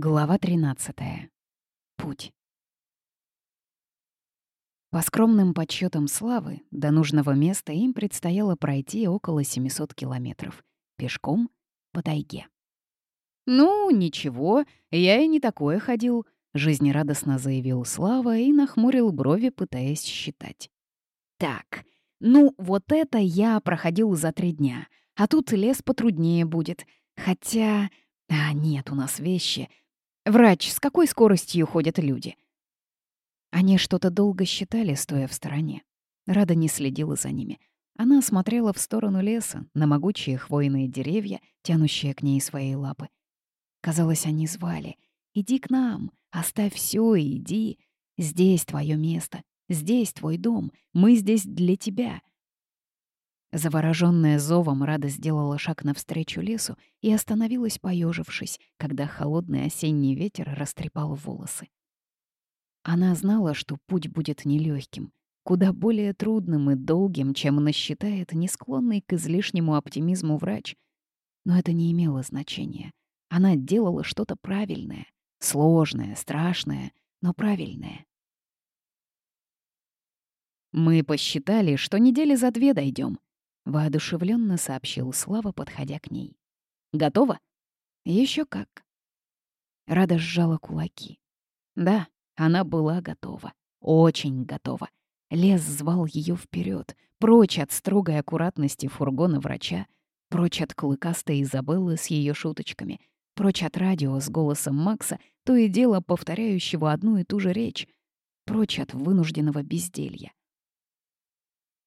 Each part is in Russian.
Глава 13. Путь. По скромным подсчетам Славы, до нужного места им предстояло пройти около 700 километров. Пешком по тайге. «Ну, ничего, я и не такое ходил», — жизнерадостно заявил Слава и нахмурил брови, пытаясь считать. «Так, ну вот это я проходил за три дня, а тут лес потруднее будет. Хотя... А, нет у нас вещи, «Врач, с какой скоростью ходят люди?» Они что-то долго считали, стоя в стороне. Рада не следила за ними. Она смотрела в сторону леса, на могучие хвойные деревья, тянущие к ней свои лапы. Казалось, они звали. «Иди к нам, оставь все и иди. Здесь твое место, здесь твой дом, мы здесь для тебя». Заворожённая зовом, Рада сделала шаг навстречу лесу и остановилась, поежившись, когда холодный осенний ветер растрепал волосы. Она знала, что путь будет нелегким, куда более трудным и долгим, чем насчитает не склонный к излишнему оптимизму врач. Но это не имело значения. Она делала что-то правильное, сложное, страшное, но правильное. «Мы посчитали, что недели за две дойдем, воодушевленно сообщил Слава, подходя к ней. Готова? Еще как. Рада сжала кулаки. Да, она была готова. Очень готова. Лес звал ее вперед, прочь от строгой аккуратности фургона врача, прочь от клыкастой Изабеллы с ее шуточками, прочь от радио с голосом Макса, то и дело повторяющего одну и ту же речь, прочь от вынужденного безделья.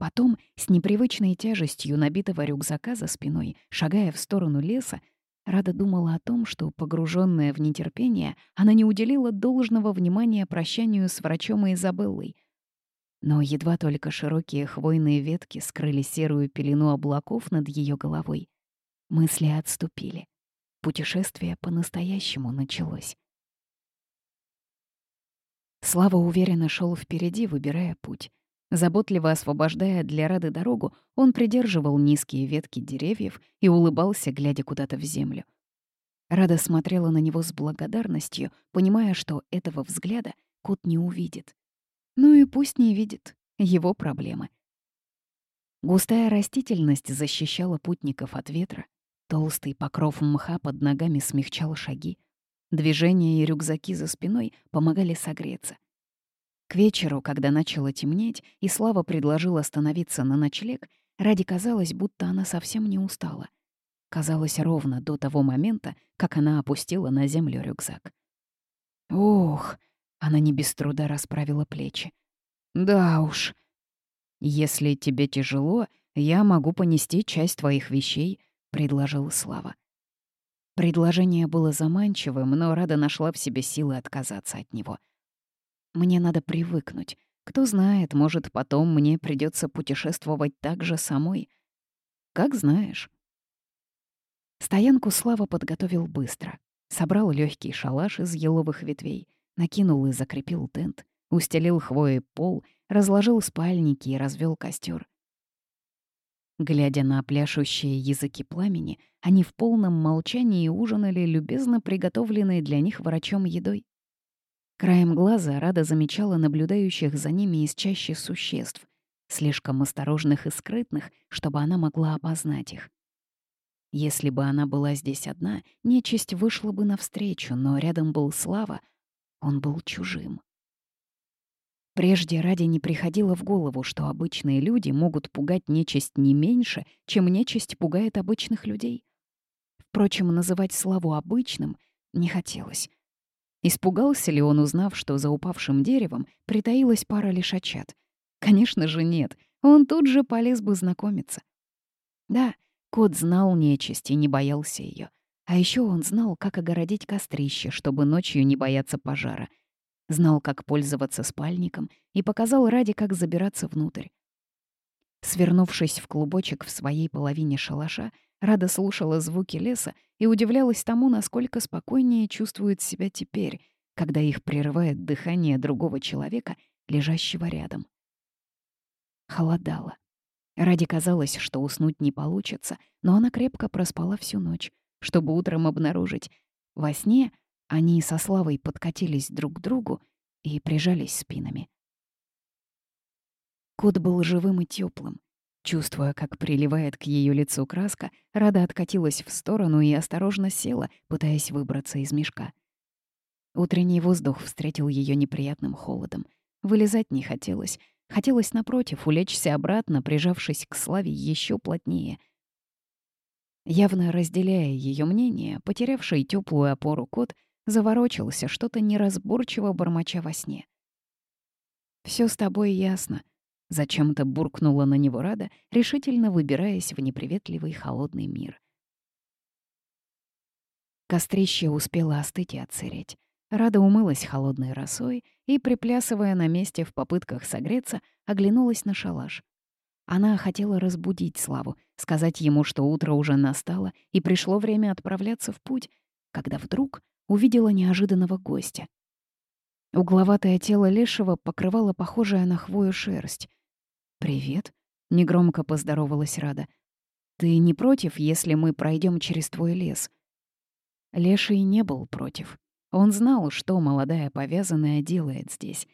Потом, с непривычной тяжестью набитого рюкзака за спиной, шагая в сторону леса, Рада думала о том, что, погруженная в нетерпение, она не уделила должного внимания прощанию с врачом и Изабеллой. Но едва только широкие хвойные ветки скрыли серую пелену облаков над ее головой, мысли отступили. Путешествие по-настоящему началось. Слава уверенно шел впереди, выбирая путь. Заботливо освобождая для Рады дорогу, он придерживал низкие ветки деревьев и улыбался, глядя куда-то в землю. Рада смотрела на него с благодарностью, понимая, что этого взгляда кот не увидит. Ну и пусть не видит. Его проблемы. Густая растительность защищала путников от ветра. Толстый покров мха под ногами смягчал шаги. Движения и рюкзаки за спиной помогали согреться — к вечеру, когда начало темнеть, и Слава предложил остановиться на ночлег, Ради казалось, будто она совсем не устала. Казалось ровно до того момента, как она опустила на землю рюкзак. «Ох!» — она не без труда расправила плечи. «Да уж. Если тебе тяжело, я могу понести часть твоих вещей», — предложил Слава. Предложение было заманчивым, но Рада нашла в себе силы отказаться от него — мне надо привыкнуть. Кто знает, может, потом мне придется путешествовать так же самой. Как знаешь. Стоянку Слава подготовил быстро. Собрал легкий шалаш из еловых ветвей, накинул и закрепил тент, устелил хвоей пол, разложил спальники и развел костер. Глядя на пляшущие языки пламени, они в полном молчании ужинали любезно приготовленной для них врачом едой. Краем глаза Рада замечала наблюдающих за ними из чаще существ, слишком осторожных и скрытных, чтобы она могла опознать их. Если бы она была здесь одна, нечисть вышла бы навстречу, но рядом был Слава, он был чужим. Прежде Раде не приходило в голову, что обычные люди могут пугать нечисть не меньше, чем нечисть пугает обычных людей. Впрочем, называть Славу обычным не хотелось. Испугался ли он, узнав, что за упавшим деревом притаилась пара лишачат? Конечно же нет, он тут же полез бы знакомиться. Да, кот знал нечисть и не боялся ее. А еще он знал, как огородить кострище, чтобы ночью не бояться пожара. Знал, как пользоваться спальником и показал ради, как забираться внутрь. Свернувшись в клубочек в своей половине шалаша, Рада слушала звуки леса и удивлялась тому, насколько спокойнее чувствует себя теперь, когда их прерывает дыхание другого человека, лежащего рядом. Холодало. Ради казалось, что уснуть не получится, но она крепко проспала всю ночь, чтобы утром обнаружить. Во сне Они со Славой подкатились друг к другу и прижались спинами. Кот был живым и теплым. Чувствуя, как приливает к ее лицу краска, Рада откатилась в сторону и осторожно села, пытаясь выбраться из мешка. Утренний воздух встретил ее неприятным холодом. Вылезать не хотелось. Хотелось, напротив, улечься обратно, прижавшись к Славе еще плотнее. Явно разделяя ее мнение, потерявший теплую опору кот заворочился, что-то неразборчиво бормоча во сне. Все с тобой ясно», — зачем-то буркнула на него Рада, решительно выбираясь в неприветливый холодный мир. Кострище успело остыть и отсыреть. Рада умылась холодной росой и, приплясывая на месте в попытках согреться, оглянулась на шалаш. Она хотела разбудить Славу, сказать ему, что утро уже настало и пришло время отправляться в путь, когда вдруг увидела неожиданного гостя. Угловатое тело Лешего покрывало похожая на хвою шерсть. «Привет», — негромко поздоровалась Рада. «Ты не против, если мы пройдем через твой лес?» Леший не был против. Он знал, что молодая повязанная делает здесь.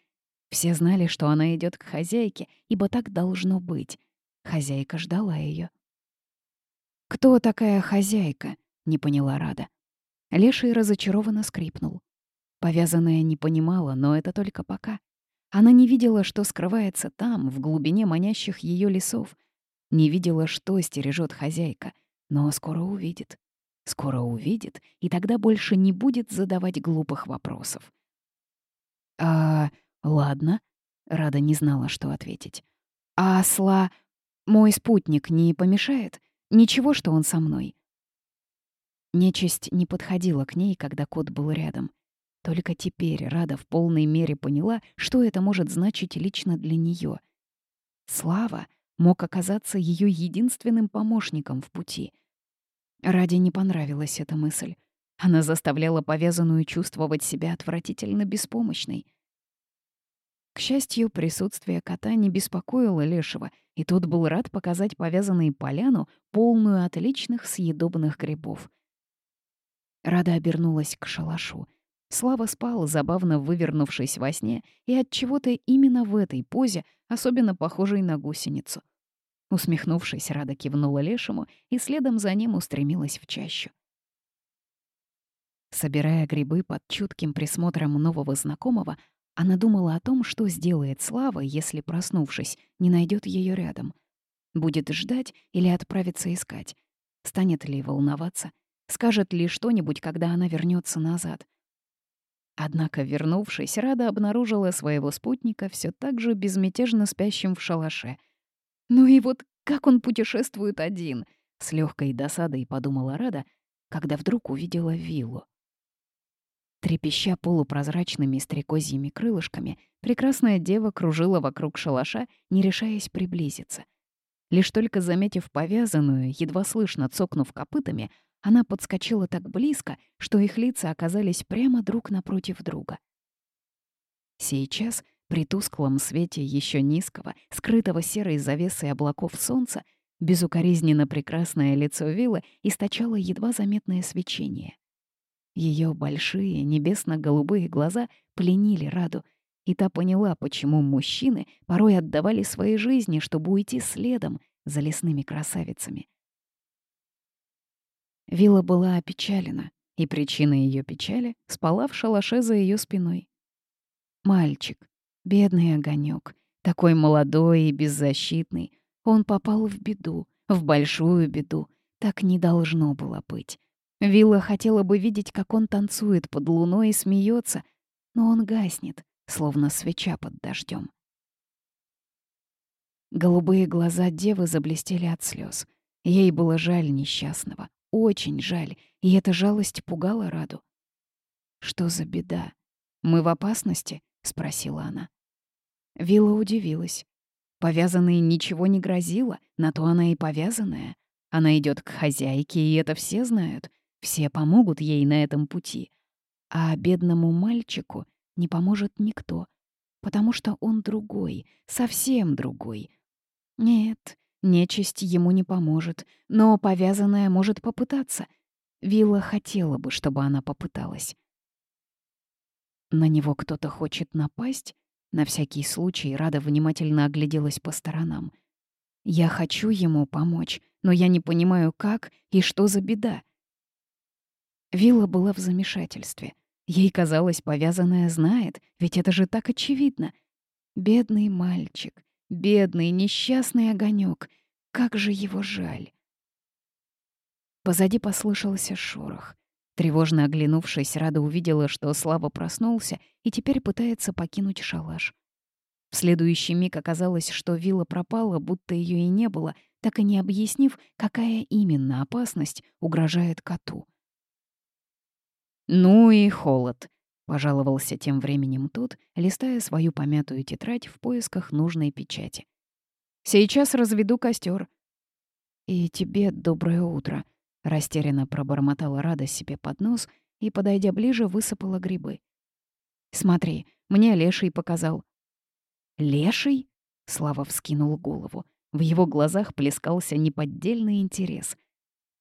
Все знали, что она идет к хозяйке, ибо так должно быть. Хозяйка ждала ее. «Кто такая хозяйка?» — не поняла Рада. Леший разочарованно скрипнул. Повязанная не понимала, но это только пока. Она не видела, что скрывается там, в глубине манящих ее лесов. Не видела, что стережет хозяйка, но скоро увидит. Скоро увидит, и тогда больше не будет задавать глупых вопросов. «А, ладно», — Рада не знала, что ответить. «А осла... Мой спутник не помешает? Ничего, что он со мной?» Нечисть не подходила к ней, когда кот был рядом. Только теперь Рада в полной мере поняла, что это может значить лично для нее. Слава мог оказаться ее единственным помощником в пути — Ради не понравилась эта мысль. Она заставляла повязанную чувствовать себя отвратительно беспомощной. К счастью, присутствие кота не беспокоило Лешего, и тот был рад показать повязанной поляну, полную отличных съедобных грибов. Рада обернулась к шалашу. Слава спал, забавно вывернувшись во сне, и от чего то именно в этой позе, особенно похожей на гусеницу — Усмехнувшись, Рада кивнула лешему и следом за ним устремилась в чащу. Собирая грибы под чутким присмотром нового знакомого, она думала о том, что сделает Слава, если, проснувшись, не найдет ее рядом. Будет ждать или отправиться искать? Станет ли волноваться? Скажет ли что-нибудь, когда она вернется назад? Однако, вернувшись, Рада обнаружила своего спутника все так же безмятежно спящим в шалаше — ну и вот как он путешествует один? С легкой досадой подумала Рада, когда вдруг увидела виллу. Трепеща полупрозрачными стрекозьими крылышками, прекрасная дева кружила вокруг шалаша, не решаясь приблизиться. Лишь только заметив повязанную, едва слышно цокнув копытами, она подскочила так близко, что их лица оказались прямо друг напротив друга. Сейчас при тусклом свете еще низкого, скрытого серой завесой облаков солнца, безукоризненно прекрасное лицо виллы источало едва заметное свечение. Ее большие небесно-голубые глаза пленили Раду, и та поняла, почему мужчины порой отдавали свои жизни, чтобы уйти следом за лесными красавицами. Вилла была опечалена, и причина ее печали спала в шалаше за ее спиной. Мальчик, Бедный огонек, такой молодой и беззащитный. Он попал в беду, в большую беду. Так не должно было быть. Вилла хотела бы видеть, как он танцует под луной и смеется, но он гаснет, словно свеча под дождем. Голубые глаза девы заблестели от слез. Ей было жаль несчастного, очень жаль, и эта жалость пугала Раду. «Что за беда? Мы в опасности?» — спросила она. Вилла удивилась. Повязанной ничего не грозило, на то она и повязанная. Она идет к хозяйке, и это все знают. Все помогут ей на этом пути. А бедному мальчику не поможет никто, потому что он другой, совсем другой. Нет, нечисть ему не поможет, но повязанная может попытаться. Вилла хотела бы, чтобы она попыталась. На него кто-то хочет напасть? На всякий случай Рада внимательно огляделась по сторонам. Я хочу ему помочь, но я не понимаю, как и что за беда. Вилла была в замешательстве. Ей казалось, повязанная знает, ведь это же так очевидно. Бедный мальчик, бедный несчастный огонек, как же его жаль. Позади послышался шорох. Тревожно оглянувшись, Рада увидела, что Слава проснулся и теперь пытается покинуть шалаш. В следующий миг оказалось, что вилла пропала, будто ее и не было, так и не объяснив, какая именно опасность угрожает коту. «Ну и холод», — пожаловался тем временем тот, листая свою помятую тетрадь в поисках нужной печати. «Сейчас разведу костер. «И тебе доброе утро», — растерянно пробормотала Рада себе под нос и, подойдя ближе, высыпала грибы. «Смотри, мне леший показал». «Леший?» — Слава вскинул голову. В его глазах плескался неподдельный интерес.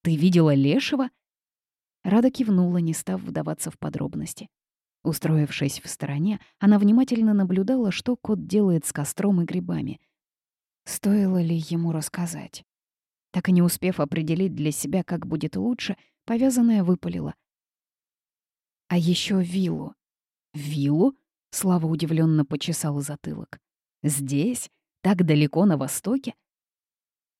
«Ты видела лешего?» Рада кивнула, не став вдаваться в подробности. Устроившись в стороне, она внимательно наблюдала, что кот делает с костром и грибами. Стоило ли ему рассказать? Так и не успев определить для себя, как будет лучше, повязанная выпалила. «А еще виллу». «Виллу?» — Слава удивленно почесал затылок. «Здесь? Так далеко на востоке?»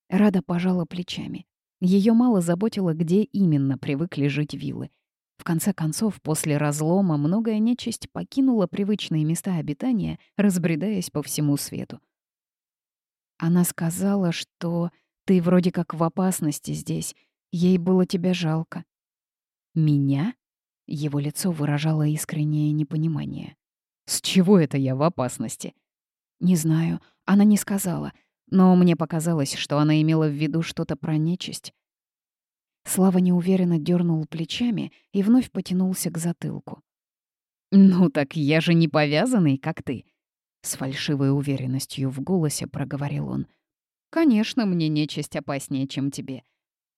Рада пожала плечами. Ее мало заботило, где именно привыкли жить виллы. В конце концов, после разлома многое нечисть покинула привычные места обитания, разбредаясь по всему свету. Она сказала, что ты вроде как в опасности здесь. Ей было тебя жалко. Меня? Его лицо выражало искреннее непонимание. С чего это я в опасности? Не знаю, она не сказала — но мне показалось, что она имела в виду что-то про нечисть. Слава неуверенно дернул плечами и вновь потянулся к затылку. «Ну так я же не повязанный, как ты», — с фальшивой уверенностью в голосе проговорил он. «Конечно, мне нечисть опаснее, чем тебе.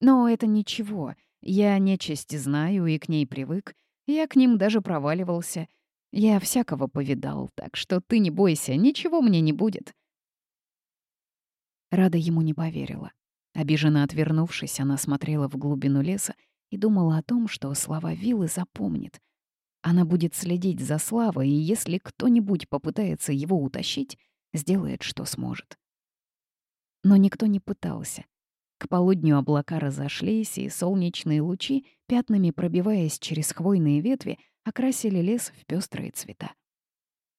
Но это ничего. Я нечисть знаю и к ней привык. Я к ним даже проваливался. Я всякого повидал, так что ты не бойся, ничего мне не будет. Рада ему не поверила. Обиженно отвернувшись, она смотрела в глубину леса и думала о том, что слова Виллы запомнит. Она будет следить за Славой, и если кто-нибудь попытается его утащить, сделает, что сможет. Но никто не пытался. К полудню облака разошлись, и солнечные лучи, пятнами пробиваясь через хвойные ветви, окрасили лес в пестрые цвета.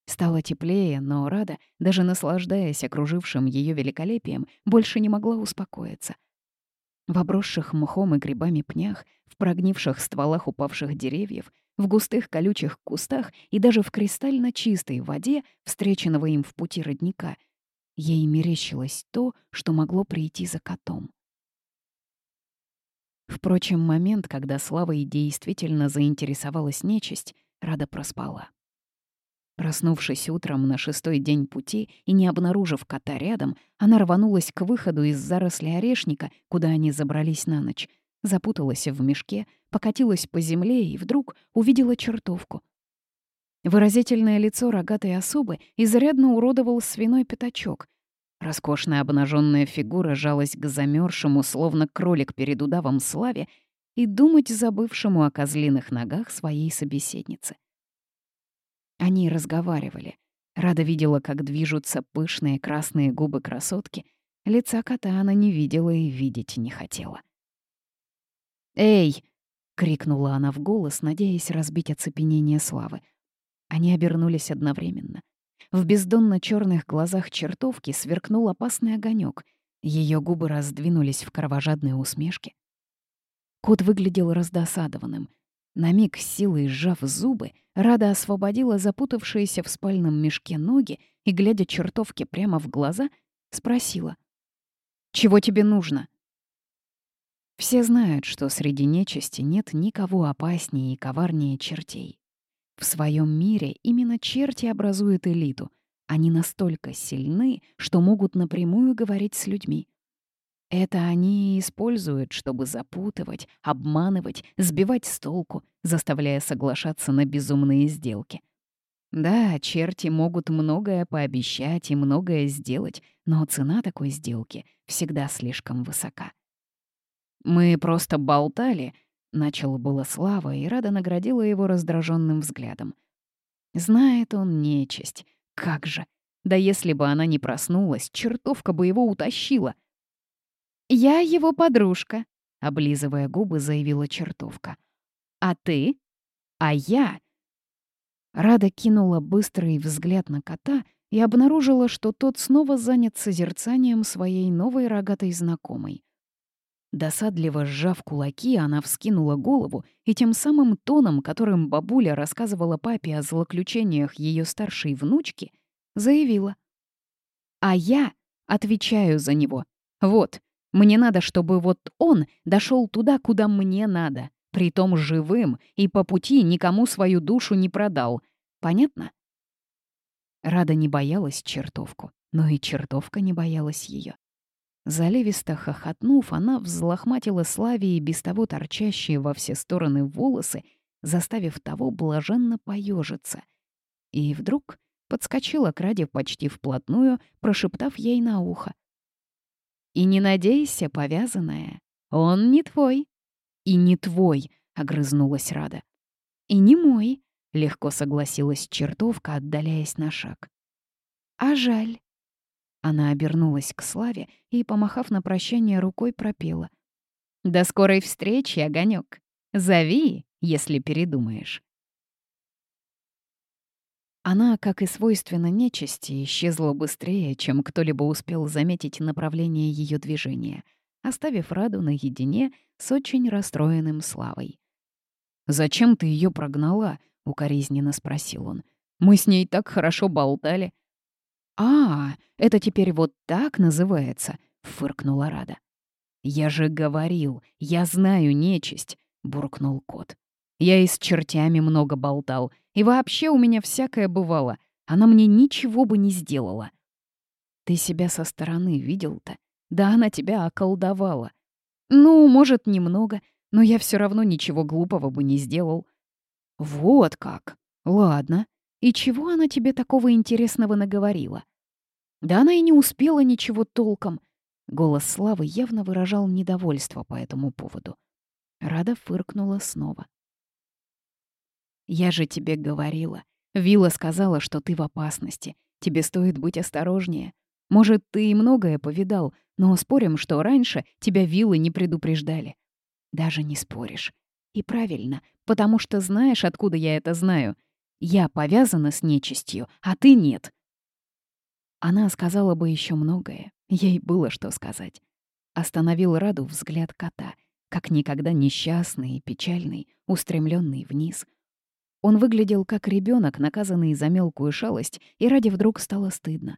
Стало теплее, но Рада, даже наслаждаясь окружившим ее великолепием, больше не могла успокоиться. В обросших мхом и грибами пнях, в прогнивших стволах упавших деревьев, в густых колючих кустах и даже в кристально чистой воде, встреченного им в пути родника, ей мерещилось то, что могло прийти за котом. Впрочем, момент, когда Слава действительно заинтересовалась нечисть, Рада проспала. Проснувшись утром на шестой день пути и не обнаружив кота рядом, она рванулась к выходу из заросли орешника, куда они забрались на ночь, запуталась в мешке, покатилась по земле и вдруг увидела чертовку. Выразительное лицо рогатой особы изрядно уродовал свиной пятачок. Роскошная обнаженная фигура жалась к замерзшему, словно кролик перед удавом славе, и думать забывшему о козлиных ногах своей собеседницы. Они разговаривали. Рада видела, как движутся пышные красные губы красотки. Лица кота она не видела и видеть не хотела. «Эй!» — крикнула она в голос, надеясь разбить оцепенение славы. Они обернулись одновременно. В бездонно черных глазах чертовки сверкнул опасный огонек. Ее губы раздвинулись в кровожадной усмешке. Кот выглядел раздосадованным. На миг силой сжав зубы, Рада освободила запутавшиеся в спальном мешке ноги и, глядя чертовке прямо в глаза, спросила. «Чего тебе нужно?» Все знают, что среди нечисти нет никого опаснее и коварнее чертей. В своем мире именно черти образуют элиту. Они настолько сильны, что могут напрямую говорить с людьми. Это они и используют, чтобы запутывать, обманывать, сбивать с толку, заставляя соглашаться на безумные сделки. Да, черти могут многое пообещать и многое сделать, но цена такой сделки всегда слишком высока. «Мы просто болтали», — начал было Слава, и Рада наградила его раздраженным взглядом. Знает он нечисть. Как же. Да если бы она не проснулась, чертовка бы его утащила. «Я его подружка», — облизывая губы, заявила чертовка. «А ты?» «А я?» Рада кинула быстрый взгляд на кота и обнаружила, что тот снова занят созерцанием своей новой рогатой знакомой. Досадливо сжав кулаки, она вскинула голову и тем самым тоном, которым бабуля рассказывала папе о злоключениях ее старшей внучки, заявила. «А я отвечаю за него. Вот, мне надо, чтобы вот он дошел туда, куда мне надо, притом живым и по пути никому свою душу не продал. Понятно?» Рада не боялась чертовку, но и чертовка не боялась ее. Заливисто хохотнув, она взлохматила Славии без того торчащие во все стороны волосы, заставив того блаженно поежиться. И вдруг подскочила к Раде почти вплотную, прошептав ей на ухо. «И не надейся, повязанная, он не твой». «И не твой», — огрызнулась Рада. «И не мой», — легко согласилась чертовка, отдаляясь на шаг. «А жаль». Она обернулась к Славе и, помахав на прощание рукой, пропела. «До скорой встречи, огонек. Зови, если передумаешь». Она, как и свойственно нечисти, исчезла быстрее, чем кто-либо успел заметить направление ее движения, оставив Раду наедине с очень расстроенным Славой. «Зачем ты ее прогнала?» — укоризненно спросил он. «Мы с ней так хорошо болтали». «А, это теперь вот так называется», — фыркнула Рада. «Я же говорил, я знаю нечисть», — буркнул кот. «Я и с чертями много болтал, и вообще у меня всякое бывало. Она мне ничего бы не сделала». «Ты себя со стороны видел-то? Да она тебя околдовала. Ну, может, немного, но я все равно ничего глупого бы не сделал». «Вот как? Ладно. И чего она тебе такого интересного наговорила?» Да она и не успела ничего толком. Голос Славы явно выражал недовольство по этому поводу. Рада фыркнула снова. «Я же тебе говорила. Вилла сказала, что ты в опасности. Тебе стоит быть осторожнее. Может, ты и многое повидал, но спорим, что раньше тебя виллы не предупреждали. Даже не споришь. И правильно, потому что знаешь, откуда я это знаю. Я повязана с нечистью, а ты нет. Она сказала бы еще многое, ей было что сказать. Остановил Раду взгляд кота, как никогда несчастный и печальный, устремленный вниз. Он выглядел как ребенок, наказанный за мелкую шалость, и Раде вдруг стало стыдно.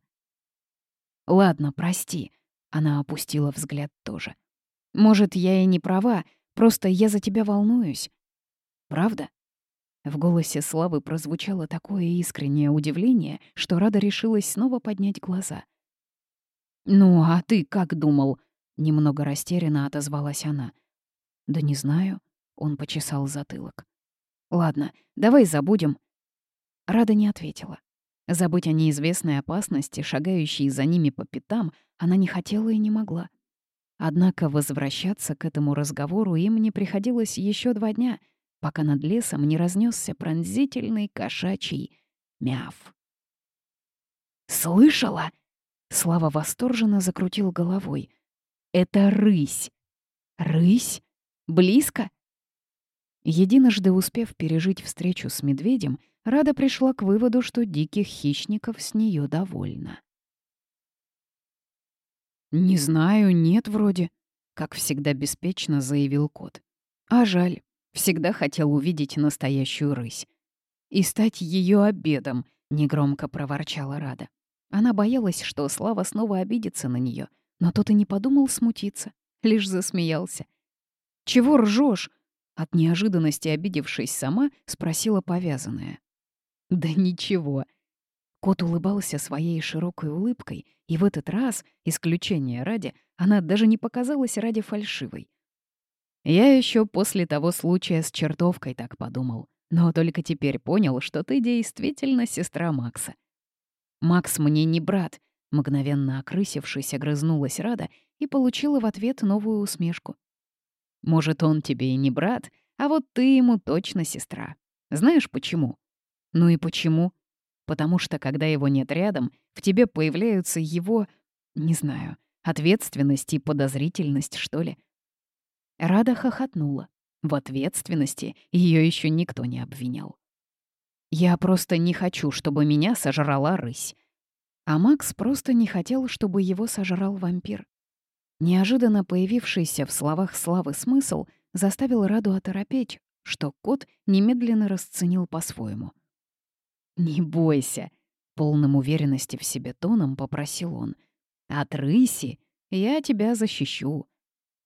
«Ладно, прости», — она опустила взгляд тоже. «Может, я и не права, просто я за тебя волнуюсь. Правда?» В голосе Славы прозвучало такое искреннее удивление, что Рада решилась снова поднять глаза. «Ну, а ты как думал?» — немного растерянно отозвалась она. «Да не знаю», — он почесал затылок. «Ладно, давай забудем». Рада не ответила. Забыть о неизвестной опасности, шагающей за ними по пятам, она не хотела и не могла. Однако возвращаться к этому разговору им не приходилось еще два дня — пока над лесом не разнесся пронзительный кошачий мяв. «Слышала?» — Слава восторженно закрутил головой. «Это рысь!» «Рысь? Близко?» Единожды успев пережить встречу с медведем, Рада пришла к выводу, что диких хищников с нее довольно. «Не знаю, нет вроде», — как всегда беспечно заявил кот. «А жаль. Всегда хотел увидеть настоящую рысь. «И стать ее обедом», — негромко проворчала Рада. Она боялась, что Слава снова обидится на нее, но тот и не подумал смутиться, лишь засмеялся. «Чего ржешь? От неожиданности обидевшись сама, спросила повязанная. «Да ничего». Кот улыбался своей широкой улыбкой, и в этот раз, исключение ради, она даже не показалась ради фальшивой. Я еще после того случая с чертовкой так подумал. Но только теперь понял, что ты действительно сестра Макса. Макс мне не брат, мгновенно окрысившись, огрызнулась Рада и получила в ответ новую усмешку. Может, он тебе и не брат, а вот ты ему точно сестра. Знаешь почему? Ну и почему? Потому что, когда его нет рядом, в тебе появляются его, не знаю, ответственность и подозрительность, что ли. Рада хохотнула. В ответственности ее еще никто не обвинял. «Я просто не хочу, чтобы меня сожрала рысь». А Макс просто не хотел, чтобы его сожрал вампир. Неожиданно появившийся в словах Славы смысл заставил Раду оторопеть, что кот немедленно расценил по-своему. «Не бойся», — полным уверенности в себе тоном попросил он. «От рыси я тебя защищу».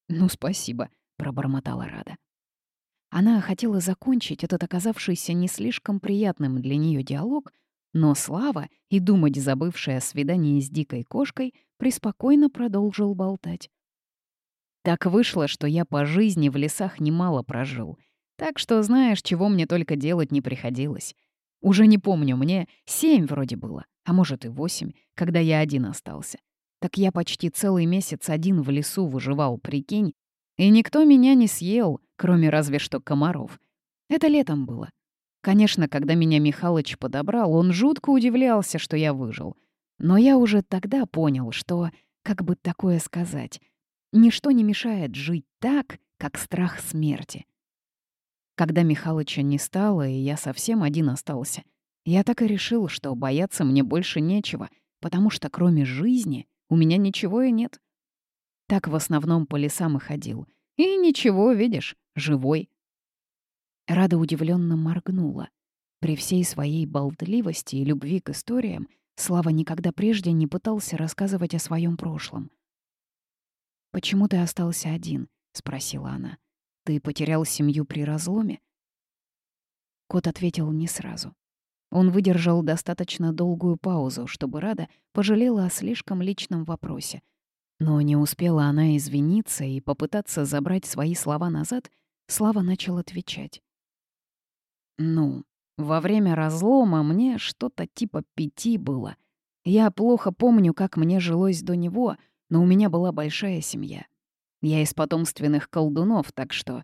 «Ну, спасибо», — пробормотала Рада. Она хотела закончить этот оказавшийся не слишком приятным для нее диалог, но Слава, и думать забывшая о свидании с дикой кошкой, преспокойно продолжил болтать. Так вышло, что я по жизни в лесах немало прожил. Так что знаешь, чего мне только делать не приходилось. Уже не помню, мне семь вроде было, а может и восемь, когда я один остался. Так я почти целый месяц один в лесу выживал, прикинь, и никто меня не съел, кроме разве что комаров. Это летом было. Конечно, когда меня Михалыч подобрал, он жутко удивлялся, что я выжил. Но я уже тогда понял, что, как бы такое сказать, ничто не мешает жить так, как страх смерти. Когда Михалыча не стало, и я совсем один остался, я так и решил, что бояться мне больше нечего, потому что кроме жизни у меня ничего и нет. Так в основном по лесам и ходил. И ничего, видишь, живой. Рада удивленно моргнула. При всей своей болтливости и любви к историям Слава никогда прежде не пытался рассказывать о своем прошлом. «Почему ты остался один?» — спросила она. «Ты потерял семью при разломе?» Кот ответил не сразу. Он выдержал достаточно долгую паузу, чтобы Рада пожалела о слишком личном вопросе — но не успела она извиниться и попытаться забрать свои слова назад, Слава начал отвечать. «Ну, во время разлома мне что-то типа пяти было. Я плохо помню, как мне жилось до него, но у меня была большая семья. Я из потомственных колдунов, так что...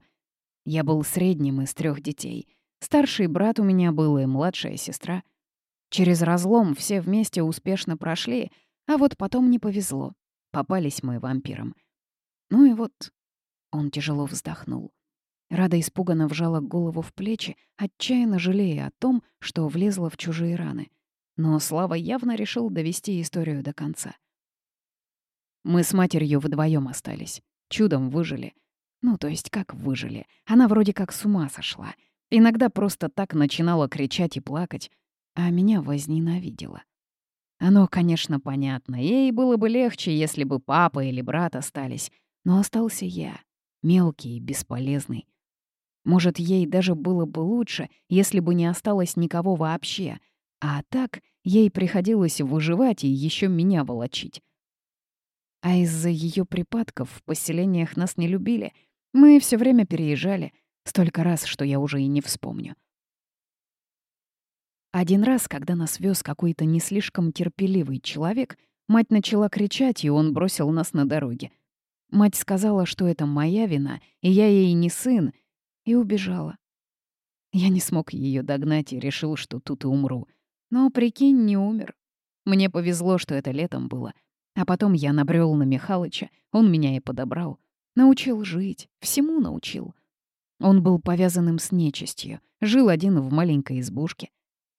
Я был средним из трех детей. Старший брат у меня был и младшая сестра. Через разлом все вместе успешно прошли, а вот потом не повезло. Попались мы вампирам. Ну и вот... Он тяжело вздохнул. Рада испуганно вжала голову в плечи, отчаянно жалея о том, что влезла в чужие раны. Но Слава явно решил довести историю до конца. Мы с матерью вдвоем остались. Чудом выжили. Ну, то есть как выжили? Она вроде как с ума сошла. Иногда просто так начинала кричать и плакать, а меня возненавидела. Оно, конечно, понятно. Ей было бы легче, если бы папа или брат остались. Но остался я, мелкий и бесполезный. Может, ей даже было бы лучше, если бы не осталось никого вообще. А так ей приходилось выживать и еще меня волочить. А из-за ее припадков в поселениях нас не любили. Мы все время переезжали. Столько раз, что я уже и не вспомню. Один раз, когда нас вез какой-то не слишком терпеливый человек, мать начала кричать, и он бросил нас на дороге. Мать сказала, что это моя вина, и я ей не сын, и убежала. Я не смог ее догнать и решил, что тут и умру. Но, прикинь, не умер. Мне повезло, что это летом было. А потом я набрел на Михалыча, он меня и подобрал. Научил жить, всему научил. Он был повязанным с нечистью, жил один в маленькой избушке.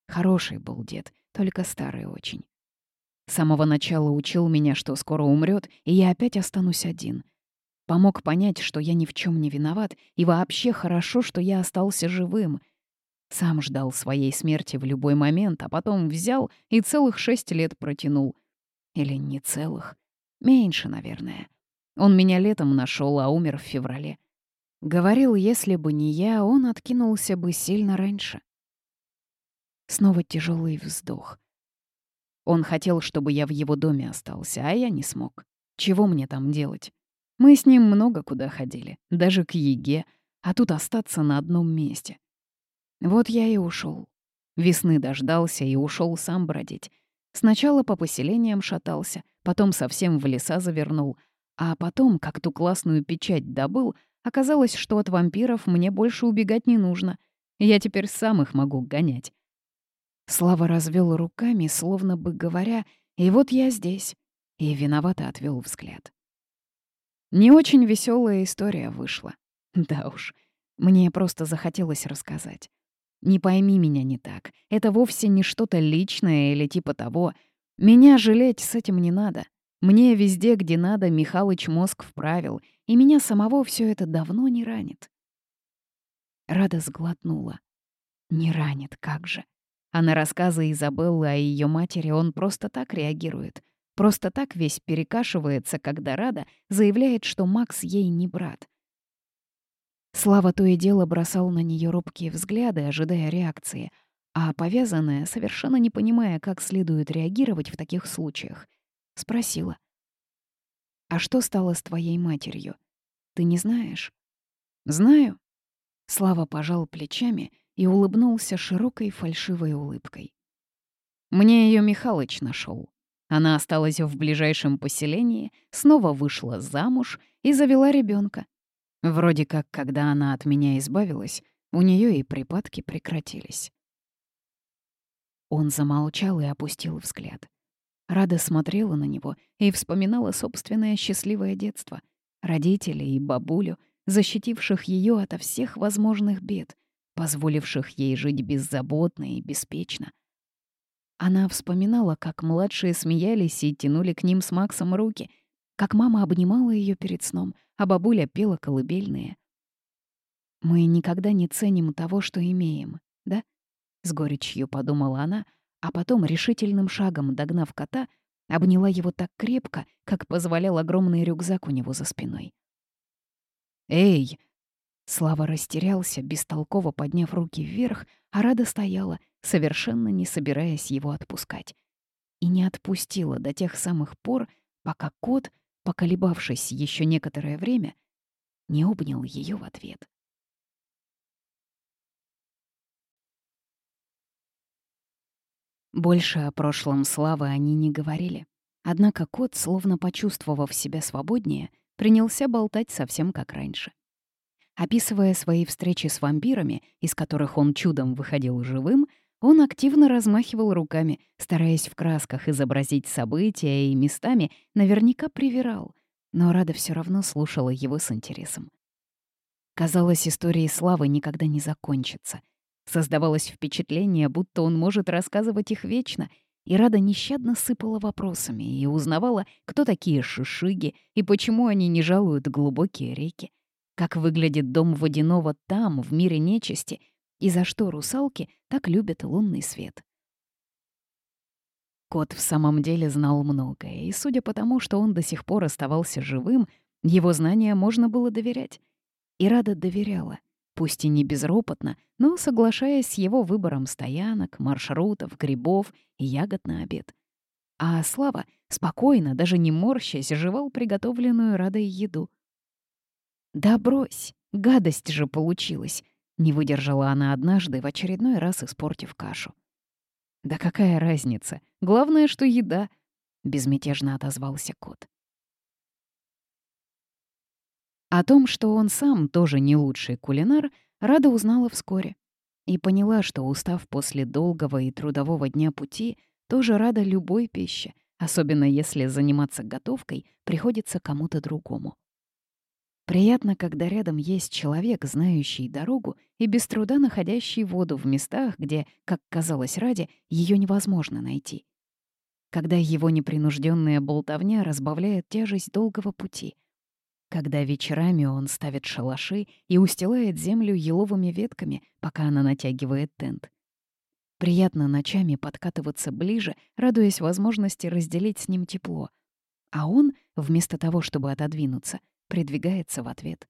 Хороший был дед, только старый очень. С самого начала учил меня, что скоро умрет, и я опять останусь один. Помог понять, что я ни в чем не виноват, и вообще хорошо, что я остался живым. Сам ждал своей смерти в любой момент, а потом взял и целых шесть лет протянул. Или не целых. Меньше, наверное. Он меня летом нашел, а умер в феврале. Говорил, если бы не я, он откинулся бы сильно раньше. Снова тяжелый вздох. Он хотел, чтобы я в его доме остался, а я не смог. Чего мне там делать? Мы с ним много куда ходили, даже к Еге, а тут остаться на одном месте. Вот я и ушел. Весны дождался и ушел сам бродить. Сначала по поселениям шатался, потом совсем в леса завернул, а потом, как ту классную печать добыл, оказалось, что от вампиров мне больше убегать не нужно. Я теперь сам их могу гонять. Слава развел руками, словно бы говоря, «И вот я здесь», и виновато отвел взгляд. Не очень веселая история вышла. Да уж, мне просто захотелось рассказать. Не пойми меня не так. Это вовсе не что-то личное или типа того. Меня жалеть с этим не надо. Мне везде, где надо, Михалыч мозг вправил, и меня самого все это давно не ранит. Рада сглотнула. Не ранит, как же. А на рассказы Изабеллы о ее матери он просто так реагирует. Просто так весь перекашивается, когда Рада заявляет, что Макс ей не брат. Слава то и дело бросал на нее робкие взгляды, ожидая реакции, а повязанная, совершенно не понимая, как следует реагировать в таких случаях, спросила. «А что стало с твоей матерью? Ты не знаешь?» «Знаю». Слава пожал плечами и улыбнулся широкой фальшивой улыбкой. «Мне ее Михалыч нашел. Она осталась в ближайшем поселении, снова вышла замуж и завела ребенка. Вроде как, когда она от меня избавилась, у нее и припадки прекратились. Он замолчал и опустил взгляд. Рада смотрела на него и вспоминала собственное счастливое детство, родителей и бабулю, защитивших ее ото всех возможных бед, позволивших ей жить беззаботно и беспечно. Она вспоминала, как младшие смеялись и тянули к ним с Максом руки, как мама обнимала ее перед сном, а бабуля пела колыбельные. «Мы никогда не ценим того, что имеем, да?» — с горечью подумала она, а потом, решительным шагом догнав кота, обняла его так крепко, как позволял огромный рюкзак у него за спиной. «Эй!» Слава растерялся, бестолково подняв руки вверх, а Рада стояла, совершенно не собираясь его отпускать. И не отпустила до тех самых пор, пока кот — поколебавшись еще некоторое время, не обнял ее в ответ. Больше о прошлом Славы они не говорили. Однако кот, словно почувствовав себя свободнее, принялся болтать совсем как раньше. Описывая свои встречи с вампирами, из которых он чудом выходил живым, он активно размахивал руками, стараясь в красках изобразить события и местами наверняка привирал, но Рада все равно слушала его с интересом. Казалось, истории Славы никогда не закончатся. Создавалось впечатление, будто он может рассказывать их вечно, и Рада нещадно сыпала вопросами и узнавала, кто такие шишиги и почему они не жалуют глубокие реки, как выглядит дом водяного там, в мире нечисти — и за что русалки так любят лунный свет. Кот в самом деле знал многое, и судя по тому, что он до сих пор оставался живым, его знания можно было доверять. И Рада доверяла, пусть и не безропотно, но соглашаясь с его выбором стоянок, маршрутов, грибов и ягод на обед. А Слава спокойно, даже не морщась, жевал приготовленную Радой еду. «Да брось, гадость же получилась!» Не выдержала она однажды, в очередной раз испортив кашу. «Да какая разница? Главное, что еда!» — безмятежно отозвался кот. О том, что он сам тоже не лучший кулинар, Рада узнала вскоре. И поняла, что, устав после долгого и трудового дня пути, тоже рада любой пище, особенно если заниматься готовкой приходится кому-то другому. Приятно, когда рядом есть человек, знающий дорогу и без труда находящий воду в местах, где, как казалось ради, ее невозможно найти. Когда его непринужденная болтовня разбавляет тяжесть долгого пути. Когда вечерами он ставит шалаши и устилает землю еловыми ветками, пока она натягивает тент. Приятно ночами подкатываться ближе, радуясь возможности разделить с ним тепло. А он, вместо того, чтобы отодвинуться — придвигается в ответ.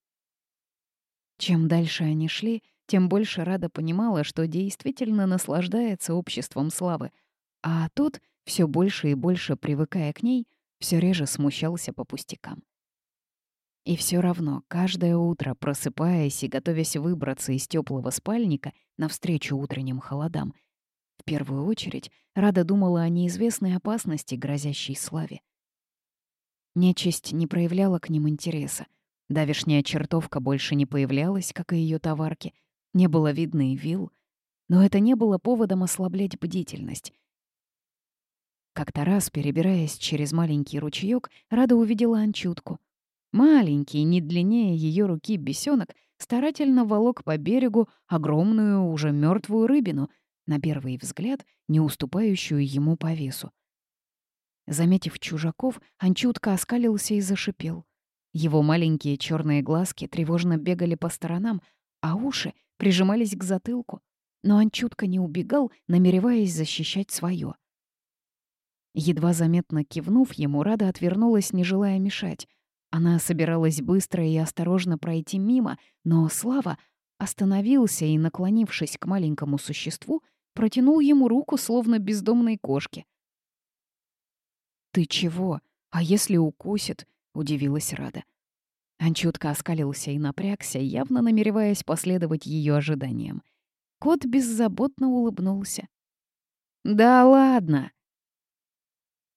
Чем дальше они шли, тем больше Рада понимала, что действительно наслаждается обществом славы, а тот, все больше и больше привыкая к ней, все реже смущался по пустякам. И все равно, каждое утро, просыпаясь и готовясь выбраться из теплого спальника навстречу утренним холодам, в первую очередь Рада думала о неизвестной опасности, грозящей славе. Нечисть не проявляла к ним интереса. Давишняя чертовка больше не появлялась, как и ее товарки. Не было видно и вил. Но это не было поводом ослаблять бдительность. Как-то раз, перебираясь через маленький ручеёк, Рада увидела анчутку. Маленький, не длиннее ее руки бесенок, старательно волок по берегу огромную, уже мертвую рыбину, на первый взгляд, не уступающую ему по весу. Заметив чужаков, Анчутка оскалился и зашипел. Его маленькие черные глазки тревожно бегали по сторонам, а уши прижимались к затылку. Но Анчутка не убегал, намереваясь защищать свое. Едва заметно кивнув ему, Рада отвернулась, не желая мешать. Она собиралась быстро и осторожно пройти мимо, но Слава остановился и, наклонившись к маленькому существу, протянул ему руку, словно бездомной кошке. «Ты чего? А если укусит?» — удивилась Рада. Анчутка оскалился и напрягся, явно намереваясь последовать ее ожиданиям. Кот беззаботно улыбнулся. «Да ладно!»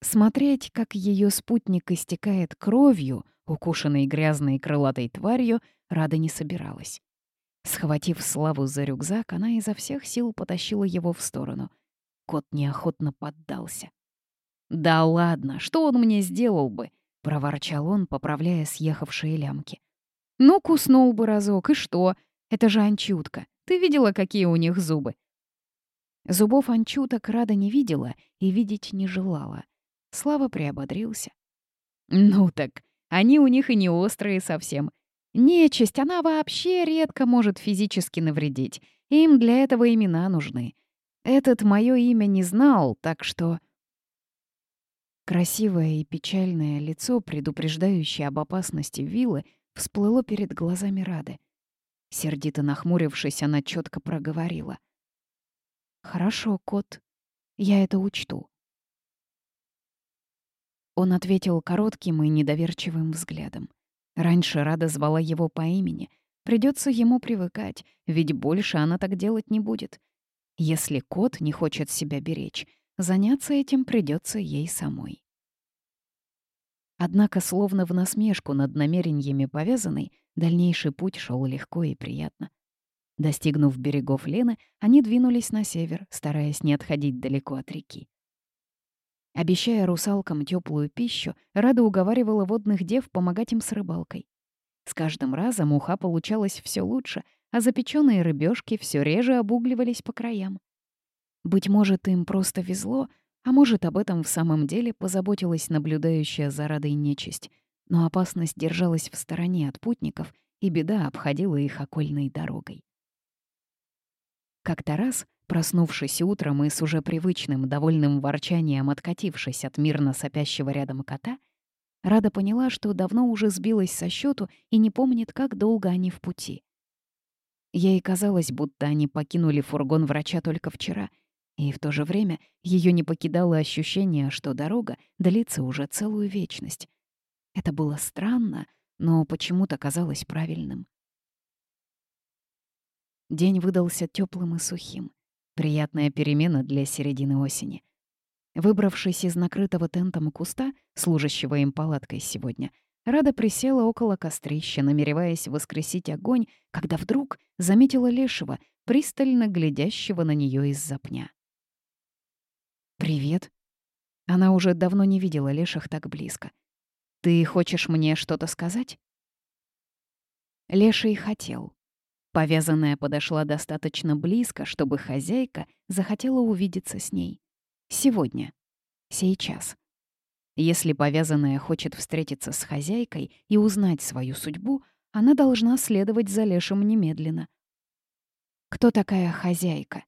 Смотреть, как ее спутник истекает кровью, укушенной грязной крылатой тварью, Рада не собиралась. Схватив Славу за рюкзак, она изо всех сил потащила его в сторону. Кот неохотно поддался. «Да ладно, что он мне сделал бы?» — проворчал он, поправляя съехавшие лямки. «Ну, куснул бы разок, и что? Это же анчутка. Ты видела, какие у них зубы?» Зубов анчуток Рада не видела и видеть не желала. Слава приободрился. «Ну так, они у них и не острые совсем. Нечисть, она вообще редко может физически навредить. Им для этого имена нужны. Этот мое имя не знал, так что...» Красивое и печальное лицо, предупреждающее об опасности виллы, всплыло перед глазами Рады. Сердито нахмурившись, она четко проговорила. «Хорошо, кот, я это учту». Он ответил коротким и недоверчивым взглядом. Раньше Рада звала его по имени. Придется ему привыкать, ведь больше она так делать не будет. Если кот не хочет себя беречь, Заняться этим придется ей самой. Однако, словно в насмешку над намерениями повязанной, дальнейший путь шел легко и приятно. Достигнув берегов Лены, они двинулись на север, стараясь не отходить далеко от реки. Обещая русалкам теплую пищу, Рада уговаривала водных дев помогать им с рыбалкой. С каждым разом уха получалась все лучше, а запеченные рыбешки все реже обугливались по краям. Быть может, им просто везло, а может, об этом в самом деле позаботилась наблюдающая за Радой нечисть. Но опасность держалась в стороне от путников, и беда обходила их окольной дорогой. Как-то раз, проснувшись утром и с уже привычным довольным ворчанием откатившись от мирно сопящего рядом кота, Рада поняла, что давно уже сбилась со счету и не помнит, как долго они в пути. Ей казалось, будто они покинули фургон врача только вчера — и в то же время ее не покидало ощущение, что дорога длится уже целую вечность. Это было странно, но почему-то казалось правильным. День выдался теплым и сухим. Приятная перемена для середины осени. Выбравшись из накрытого тентом куста, служащего им палаткой сегодня, Рада присела около кострища, намереваясь воскресить огонь, когда вдруг заметила лешего, пристально глядящего на нее из-за пня. «Привет». Она уже давно не видела Леших так близко. «Ты хочешь мне что-то сказать?» Леший хотел. Повязанная подошла достаточно близко, чтобы хозяйка захотела увидеться с ней. Сегодня. Сейчас. Если повязанная хочет встретиться с хозяйкой и узнать свою судьбу, она должна следовать за Лешим немедленно. «Кто такая хозяйка?»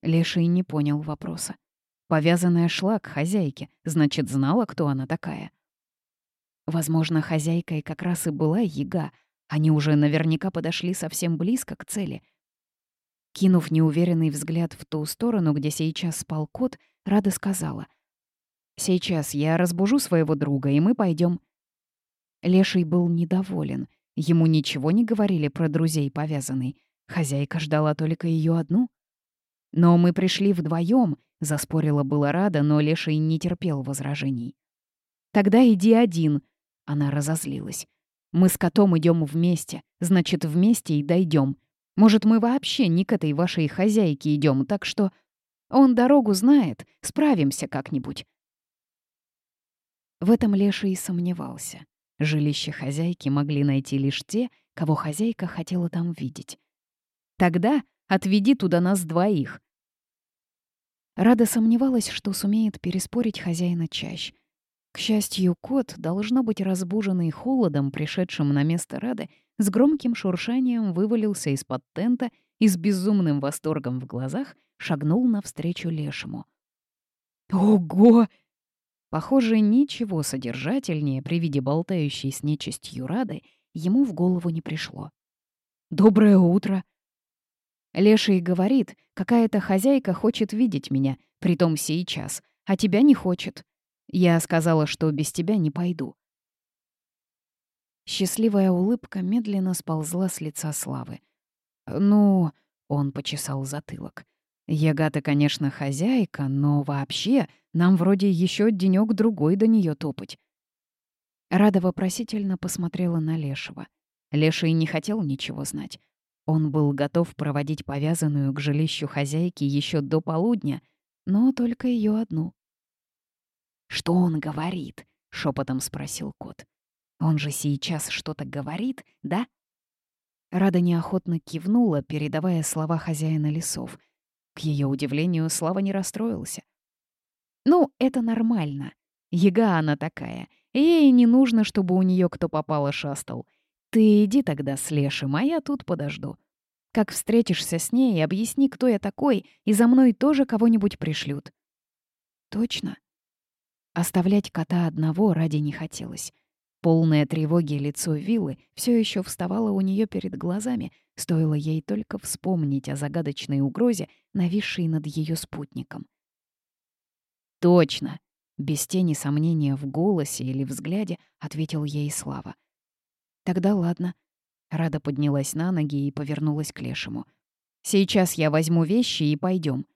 Леший не понял вопроса. Повязанная шла к хозяйке, значит, знала, кто она такая. Возможно, хозяйкой как раз и была яга. Они уже наверняка подошли совсем близко к цели. Кинув неуверенный взгляд в ту сторону, где сейчас спал кот, Рада сказала. «Сейчас я разбужу своего друга, и мы пойдем. Леший был недоволен. Ему ничего не говорили про друзей повязанной. Хозяйка ждала только ее одну. «Но мы пришли вдвоем, заспорила была рада, но Леший не терпел возражений. «Тогда иди один», — она разозлилась. «Мы с котом идем вместе, значит, вместе и дойдем. Может, мы вообще не к этой вашей хозяйке идем, так что он дорогу знает, справимся как-нибудь». В этом Леша и сомневался. Жилище хозяйки могли найти лишь те, кого хозяйка хотела там видеть. «Тогда отведи туда нас двоих». Рада сомневалась, что сумеет переспорить хозяина чаще. К счастью, кот, должно быть разбуженный холодом, пришедшим на место Рады, с громким шуршанием вывалился из-под тента и с безумным восторгом в глазах шагнул навстречу лешему. «Ого!» Похоже, ничего содержательнее при виде болтающей с нечистью Рады ему в голову не пришло. «Доброе утро!» Леший говорит, какая-то хозяйка хочет видеть меня, притом сейчас, а тебя не хочет. Я сказала, что без тебя не пойду. Счастливая улыбка медленно сползла с лица Славы. «Ну...» — он почесал затылок. «Ягата, конечно, хозяйка, но вообще нам вроде еще денек другой до нее топать». Рада вопросительно посмотрела на Лешего. Леший не хотел ничего знать. Он был готов проводить повязанную к жилищу хозяйки еще до полудня, но только ее одну. «Что он говорит?» — шепотом спросил кот. «Он же сейчас что-то говорит, да?» Рада неохотно кивнула, передавая слова хозяина лесов. К ее удивлению, Слава не расстроился. «Ну, это нормально. Ега она такая. Ей не нужно, чтобы у нее кто попало шастал. Ты иди тогда с Лешим, а я тут подожду. Как встретишься с ней, объясни, кто я такой, и за мной тоже кого-нибудь пришлют». «Точно?» Оставлять кота одного ради не хотелось. Полное тревоги лицо виллы все еще вставало у нее перед глазами, стоило ей только вспомнить о загадочной угрозе, нависшей над ее спутником. «Точно!» — без тени сомнения в голосе или взгляде ответил ей Слава. «Тогда ладно». Рада поднялась на ноги и повернулась к Лешему. «Сейчас я возьму вещи и пойдем.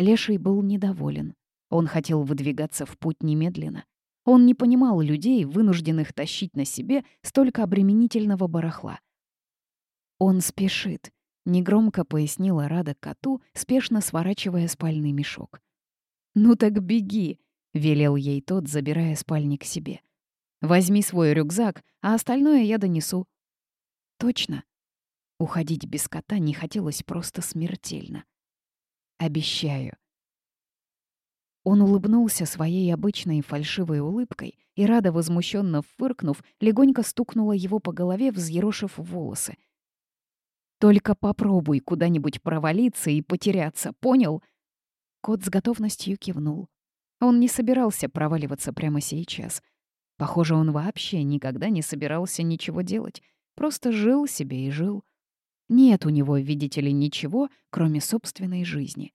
Леший был недоволен. Он хотел выдвигаться в путь немедленно. Он не понимал людей, вынужденных тащить на себе столько обременительного барахла. «Он спешит», — негромко пояснила Рада коту, спешно сворачивая спальный мешок. «Ну так беги», — велел ей тот, забирая спальник себе. «Возьми свой рюкзак, а остальное я донесу». «Точно». Уходить без кота не хотелось просто смертельно. «Обещаю», он улыбнулся своей обычной фальшивой улыбкой, и Рада, возмущенно фыркнув, легонько стукнула его по голове, взъерошив волосы. «Только попробуй куда-нибудь провалиться и потеряться, понял?» Кот с готовностью кивнул. Он не собирался проваливаться прямо сейчас. Похоже, он вообще никогда не собирался ничего делать. Просто жил себе и жил. Нет у него, видите ли, ничего, кроме собственной жизни.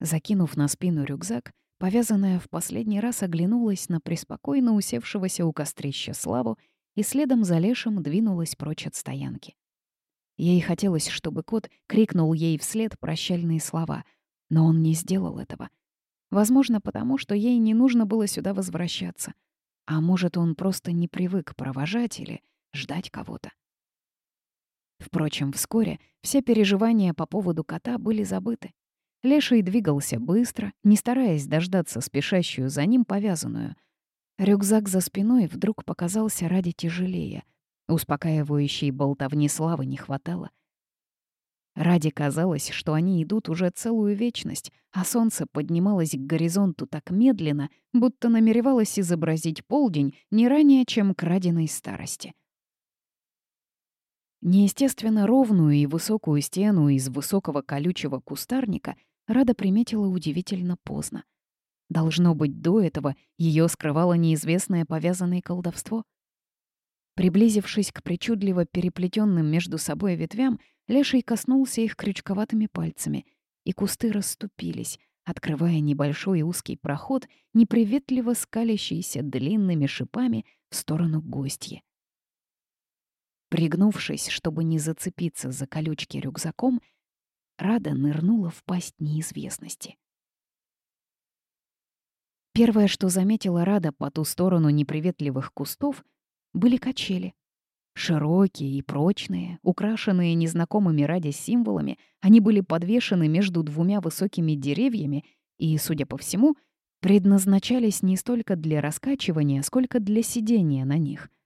Закинув на спину рюкзак, повязанная в последний раз оглянулась на преспокойно усевшегося у кострища Славу и следом за Лешем двинулась прочь от стоянки. Ей хотелось, чтобы кот крикнул ей вслед прощальные слова, но он не сделал этого. Возможно, потому что ей не нужно было сюда возвращаться. А может, он просто не привык провожать или ждать кого-то. Впрочем, вскоре все переживания по поводу кота были забыты. Леший двигался быстро, не стараясь дождаться спешащую за ним повязанную. Рюкзак за спиной вдруг показался ради тяжелее. Успокаивающей болтовни славы не хватало. Ради казалось, что они идут уже целую вечность, а солнце поднималось к горизонту так медленно, будто намеревалось изобразить полдень не ранее, чем к радиной старости. Неестественно ровную и высокую стену из высокого колючего кустарника — Рада приметила удивительно поздно. Должно быть, до этого ее скрывало неизвестное повязанное колдовство. Приблизившись к причудливо переплетенным между собой ветвям, Леший коснулся их крючковатыми пальцами, и кусты расступились, открывая небольшой узкий проход, неприветливо скалящийся длинными шипами в сторону гостья. Пригнувшись, чтобы не зацепиться за колючки рюкзаком, Рада нырнула в пасть неизвестности. Первое, что заметила Рада по ту сторону неприветливых кустов, были качели. Широкие и прочные, украшенные незнакомыми Раде символами, они были подвешены между двумя высокими деревьями и, судя по всему, предназначались не столько для раскачивания, сколько для сидения на них —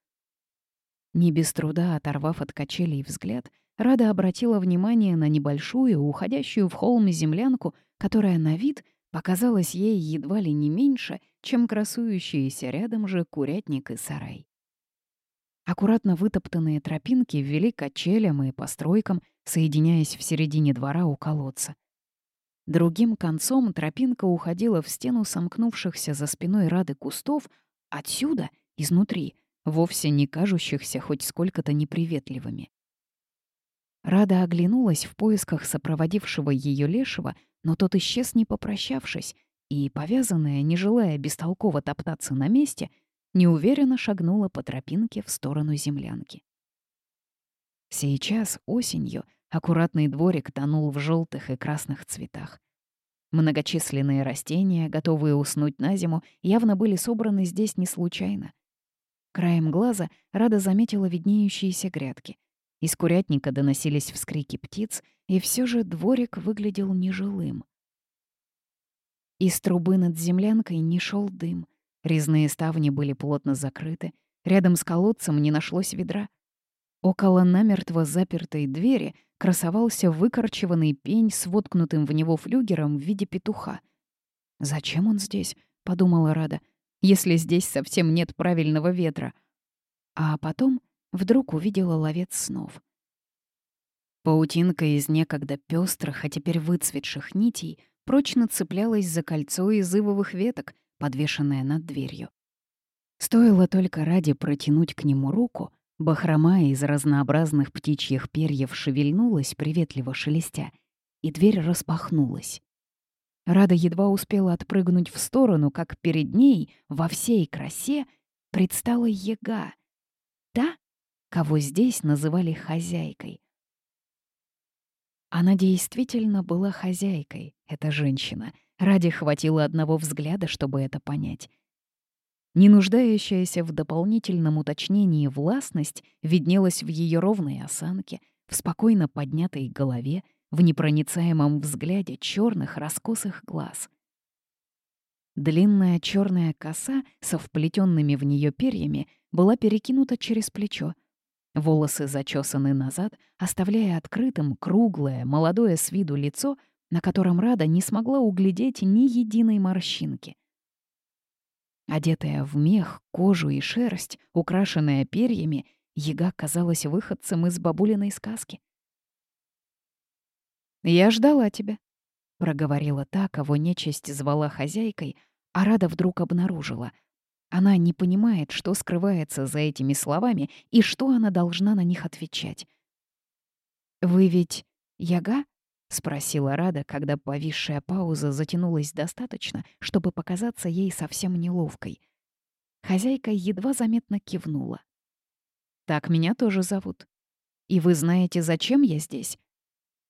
не без труда оторвав от качелей взгляд, Рада обратила внимание на небольшую, уходящую в холм землянку, которая на вид показалась ей едва ли не меньше, чем красующиеся рядом же курятник и сарай. Аккуратно вытоптанные тропинки ввели качелям и постройкам, соединяясь в середине двора у колодца. Другим концом тропинка уходила в стену сомкнувшихся за спиной Рады кустов, отсюда, изнутри — вовсе не кажущихся хоть сколько-то неприветливыми. Рада оглянулась в поисках сопроводившего ее лешего, но тот исчез, не попрощавшись, и, повязанная, не желая бестолково топтаться на месте, неуверенно шагнула по тропинке в сторону землянки. Сейчас, осенью, аккуратный дворик тонул в желтых и красных цветах. Многочисленные растения, готовые уснуть на зиму, явно были собраны здесь не случайно — Краем глаза Рада заметила виднеющиеся грядки. Из курятника доносились вскрики птиц, и все же дворик выглядел нежилым. Из трубы над землянкой не шел дым. Резные ставни были плотно закрыты. Рядом с колодцем не нашлось ведра. Около намертво запертой двери красовался выкорчеванный пень с воткнутым в него флюгером в виде петуха. «Зачем он здесь?» — подумала Рада если здесь совсем нет правильного ветра. А потом вдруг увидела ловец снов. Паутинка из некогда пестрых, а теперь выцветших нитей прочно цеплялась за кольцо из ивовых веток, подвешенное над дверью. Стоило только ради протянуть к нему руку, бахрома из разнообразных птичьих перьев шевельнулась, приветливо шелестя, и дверь распахнулась. Рада едва успела отпрыгнуть в сторону, как перед ней во всей красе предстала яга. Та, кого здесь называли хозяйкой. Она действительно была хозяйкой, эта женщина. Ради хватило одного взгляда, чтобы это понять. Не нуждающаяся в дополнительном уточнении властность виднелась в ее ровной осанке, в спокойно поднятой голове — в непроницаемом взгляде черных раскосых глаз. Длинная черная коса со вплетенными в нее перьями была перекинута через плечо. Волосы зачесаны назад, оставляя открытым круглое, молодое с виду лицо, на котором Рада не смогла углядеть ни единой морщинки. Одетая в мех, кожу и шерсть, украшенная перьями, яга казалась выходцем из бабулиной сказки. «Я ждала тебя», — проговорила та, кого нечисть звала хозяйкой, а Рада вдруг обнаружила. Она не понимает, что скрывается за этими словами и что она должна на них отвечать. «Вы ведь Яга?» — спросила Рада, когда повисшая пауза затянулась достаточно, чтобы показаться ей совсем неловкой. Хозяйка едва заметно кивнула. «Так меня тоже зовут. И вы знаете, зачем я здесь?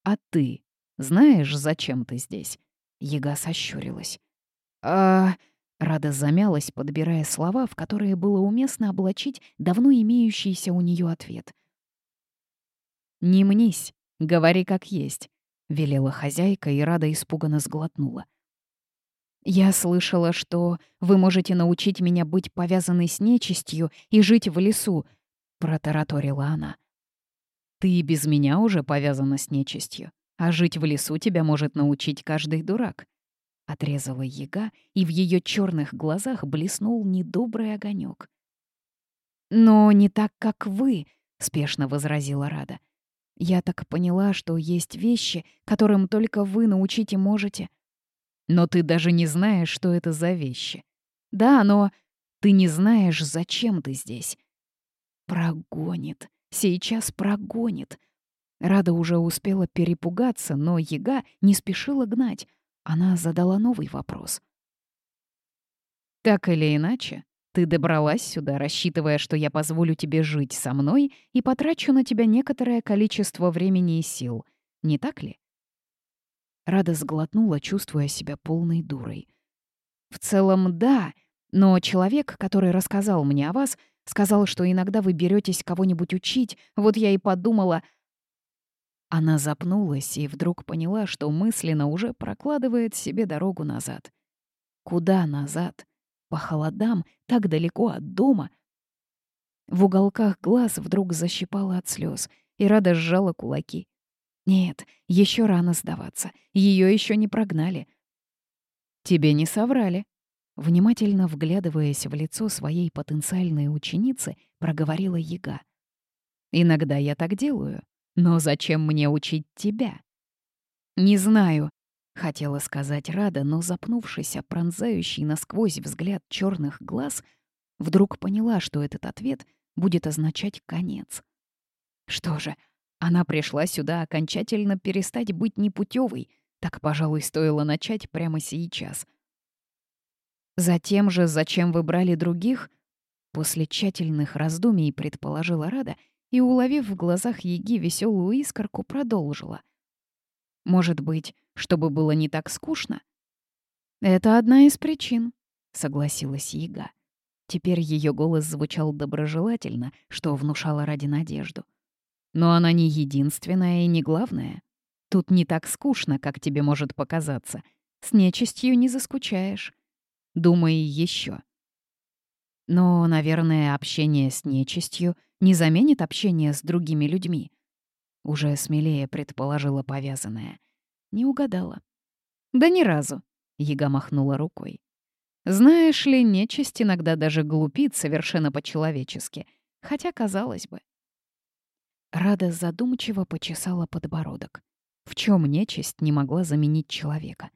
А ты знаешь, зачем ты здесь?» Яга сощурилась. «А...» Рада замялась, подбирая слова, в которые было уместно облачить давно имеющийся у нее ответ. «Не мнись, говори как есть», — велела хозяйка, и Рада испуганно сглотнула. «Я слышала, что вы можете научить меня быть повязанной с нечистью и жить в лесу», — протараторила она. «Ты без меня уже повязана с нечистью. А жить в лесу тебя может научить каждый дурак. Отрезала яга, и в ее черных глазах блеснул недобрый огонек. «Но не так, как вы», — спешно возразила Рада. «Я так поняла, что есть вещи, которым только вы научить и можете. Но ты даже не знаешь, что это за вещи. Да, но ты не знаешь, зачем ты здесь. Прогонит, сейчас прогонит. Рада уже успела перепугаться, но яга не спешила гнать. она задала новый вопрос. «Так или иначе, ты добралась сюда, рассчитывая, что я позволю тебе жить со мной и потрачу на тебя некоторое количество времени и сил. Не так ли?» Рада сглотнула, чувствуя себя полной дурой. «В целом, да, но человек, который рассказал мне о вас, сказал, что иногда вы беретесь кого-нибудь учить, вот я и подумала...» Она запнулась и вдруг поняла, что мысленно уже прокладывает себе дорогу назад. Куда назад? По холодам, так далеко от дома. В уголках глаз вдруг защипала от слез, и Рада сжала кулаки. Нет, еще рано сдаваться. Ее еще не прогнали. Тебе не соврали. Внимательно вглядываясь в лицо своей потенциальной ученицы, проговорила Яга. «Иногда я так делаю. Но зачем мне учить тебя?» «Не знаю», — хотела сказать Рада, но, запнувшись пронзающий насквозь взгляд черных глаз, вдруг поняла, что этот ответ будет означать конец. Что же, она пришла сюда окончательно перестать быть непутевой, так, пожалуй, стоило начать прямо сейчас. Затем же, зачем вы брали других? После тщательных раздумий предположила Рада и, уловив в глазах Еги веселую искорку, продолжила. «Может быть, чтобы было не так скучно?» «Это одна из причин», — согласилась Ега. Теперь ее голос звучал доброжелательно, что внушало ради надежду. «Но она не единственная и не главная. Тут не так скучно, как тебе может показаться. С нечистью не заскучаешь. Думай еще. Но, наверное, общение с нечистью не заменит общение с другими людьми. Уже смелее предположила повязанная. Не угадала. Да ни разу. Яга махнула рукой. Знаешь ли, нечисть иногда даже глупит совершенно по-человечески. Хотя, казалось бы. Рада задумчиво почесала подбородок. В чем нечисть не могла заменить человека?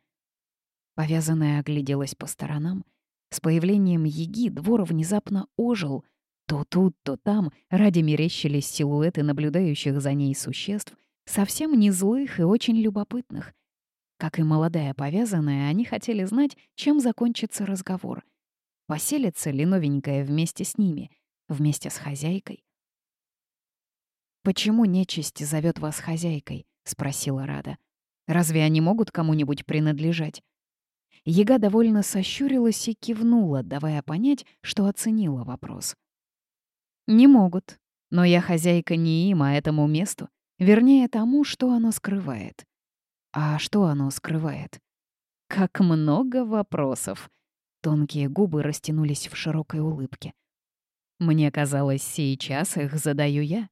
Повязанная огляделась по сторонам. С появлением Еги двор внезапно ожил. То тут, то там ради мерещились силуэты наблюдающих за ней существ, совсем не злых и очень любопытных. Как и молодая повязанная, они хотели знать, чем закончится разговор. Поселится ли новенькая вместе с ними, вместе с хозяйкой? «Почему нечисть зовет вас хозяйкой?» — спросила Рада. «Разве они могут кому-нибудь принадлежать?» Ега довольно сощурилась и кивнула, давая понять, что оценила вопрос. «Не могут. Но я хозяйка не им, а этому месту. Вернее, тому, что оно скрывает». «А что оно скрывает?» «Как много вопросов!» Тонкие губы растянулись в широкой улыбке. «Мне казалось, сейчас их задаю я».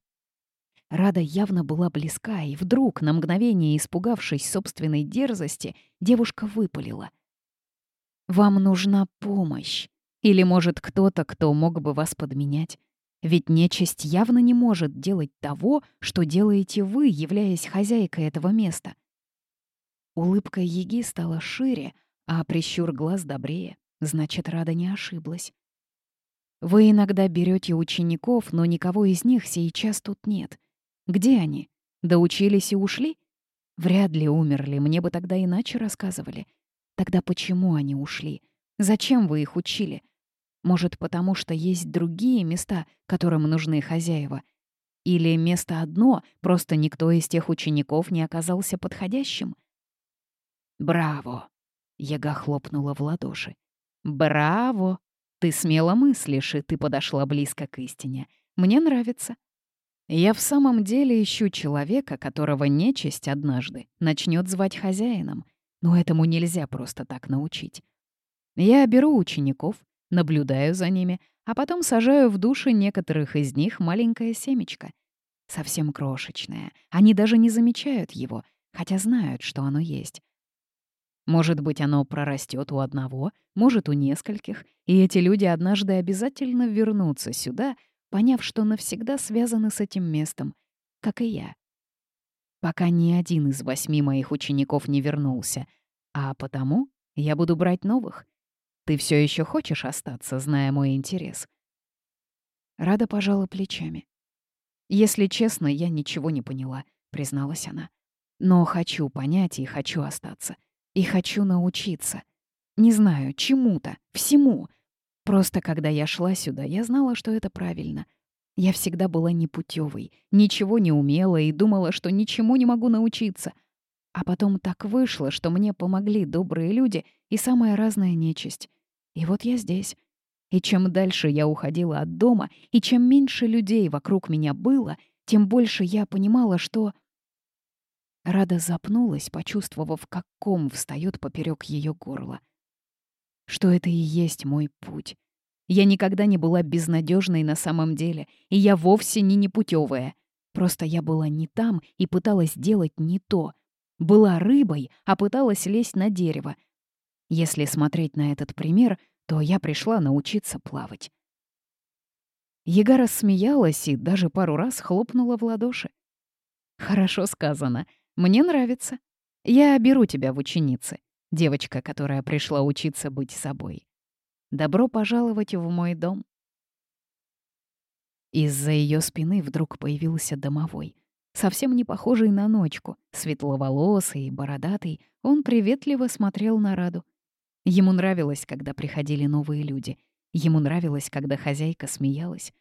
Рада явно была близка, и вдруг, на мгновение испугавшись собственной дерзости, девушка выпалила. «Вам нужна помощь. Или, может, кто-то, кто мог бы вас подменять. Ведь нечисть явно не может делать того, что делаете вы, являясь хозяйкой этого места». Улыбка Еги стала шире, а прищур глаз добрее. Значит, Рада не ошиблась. «Вы иногда берете учеников, но никого из них сейчас тут нет. Где они? Доучились и ушли? Вряд ли умерли, мне бы тогда иначе рассказывали. Тогда почему они ушли? Зачем вы их учили? Может, потому что есть другие места, которым нужны хозяева? Или место одно, просто никто из тех учеников не оказался подходящим? «Браво!» — Яга хлопнула в ладоши. «Браво! Ты смело мыслишь, и ты подошла близко к истине. Мне нравится. Я в самом деле ищу человека, которого нечисть однажды начнет звать хозяином, но этому нельзя просто так научить. Я беру учеников, наблюдаю за ними, а потом сажаю в души некоторых из них маленькое семечко. Совсем крошечное. Они даже не замечают его, хотя знают, что оно есть. Может быть, оно прорастет у одного, может, у нескольких, и эти люди однажды обязательно вернутся сюда — поняв, что навсегда связаны с этим местом, как и я. Пока ни один из восьми моих учеников не вернулся, а потому я буду брать новых. Ты все еще хочешь остаться, зная мой интерес?» Рада пожала плечами. «Если честно, я ничего не поняла», — призналась она. «Но хочу понять и хочу остаться. И хочу научиться. Не знаю, чему-то, всему. Просто когда я шла сюда, я знала, что это правильно. Я всегда была непутевой, ничего не умела и думала, что ничему не могу научиться. А потом так вышло, что мне помогли добрые люди и самая разная нечисть. И вот я здесь. И чем дальше я уходила от дома, и чем меньше людей вокруг меня было, тем больше я понимала, что... Рада запнулась, почувствовав, как ком встает поперек ее горла. Что это и есть мой путь. Я никогда не была безнадежной на самом деле, и я вовсе не непутевая. Просто я была не там и пыталась делать не то. Была рыбой, а пыталась лезть на дерево. Если смотреть на этот пример, то я пришла научиться плавать. Ега рассмеялась и даже пару раз хлопнула в ладоши. «Хорошо сказано. Мне нравится. Я беру тебя в ученицы. Девочка, которая пришла учиться быть собой. Добро пожаловать в мой дом». Из-за ее спины вдруг появился домовой. Совсем не похожий на ночку, светловолосый и бородатый, он приветливо смотрел на Раду. Ему нравилось, когда приходили новые люди. Ему нравилось, когда хозяйка смеялась.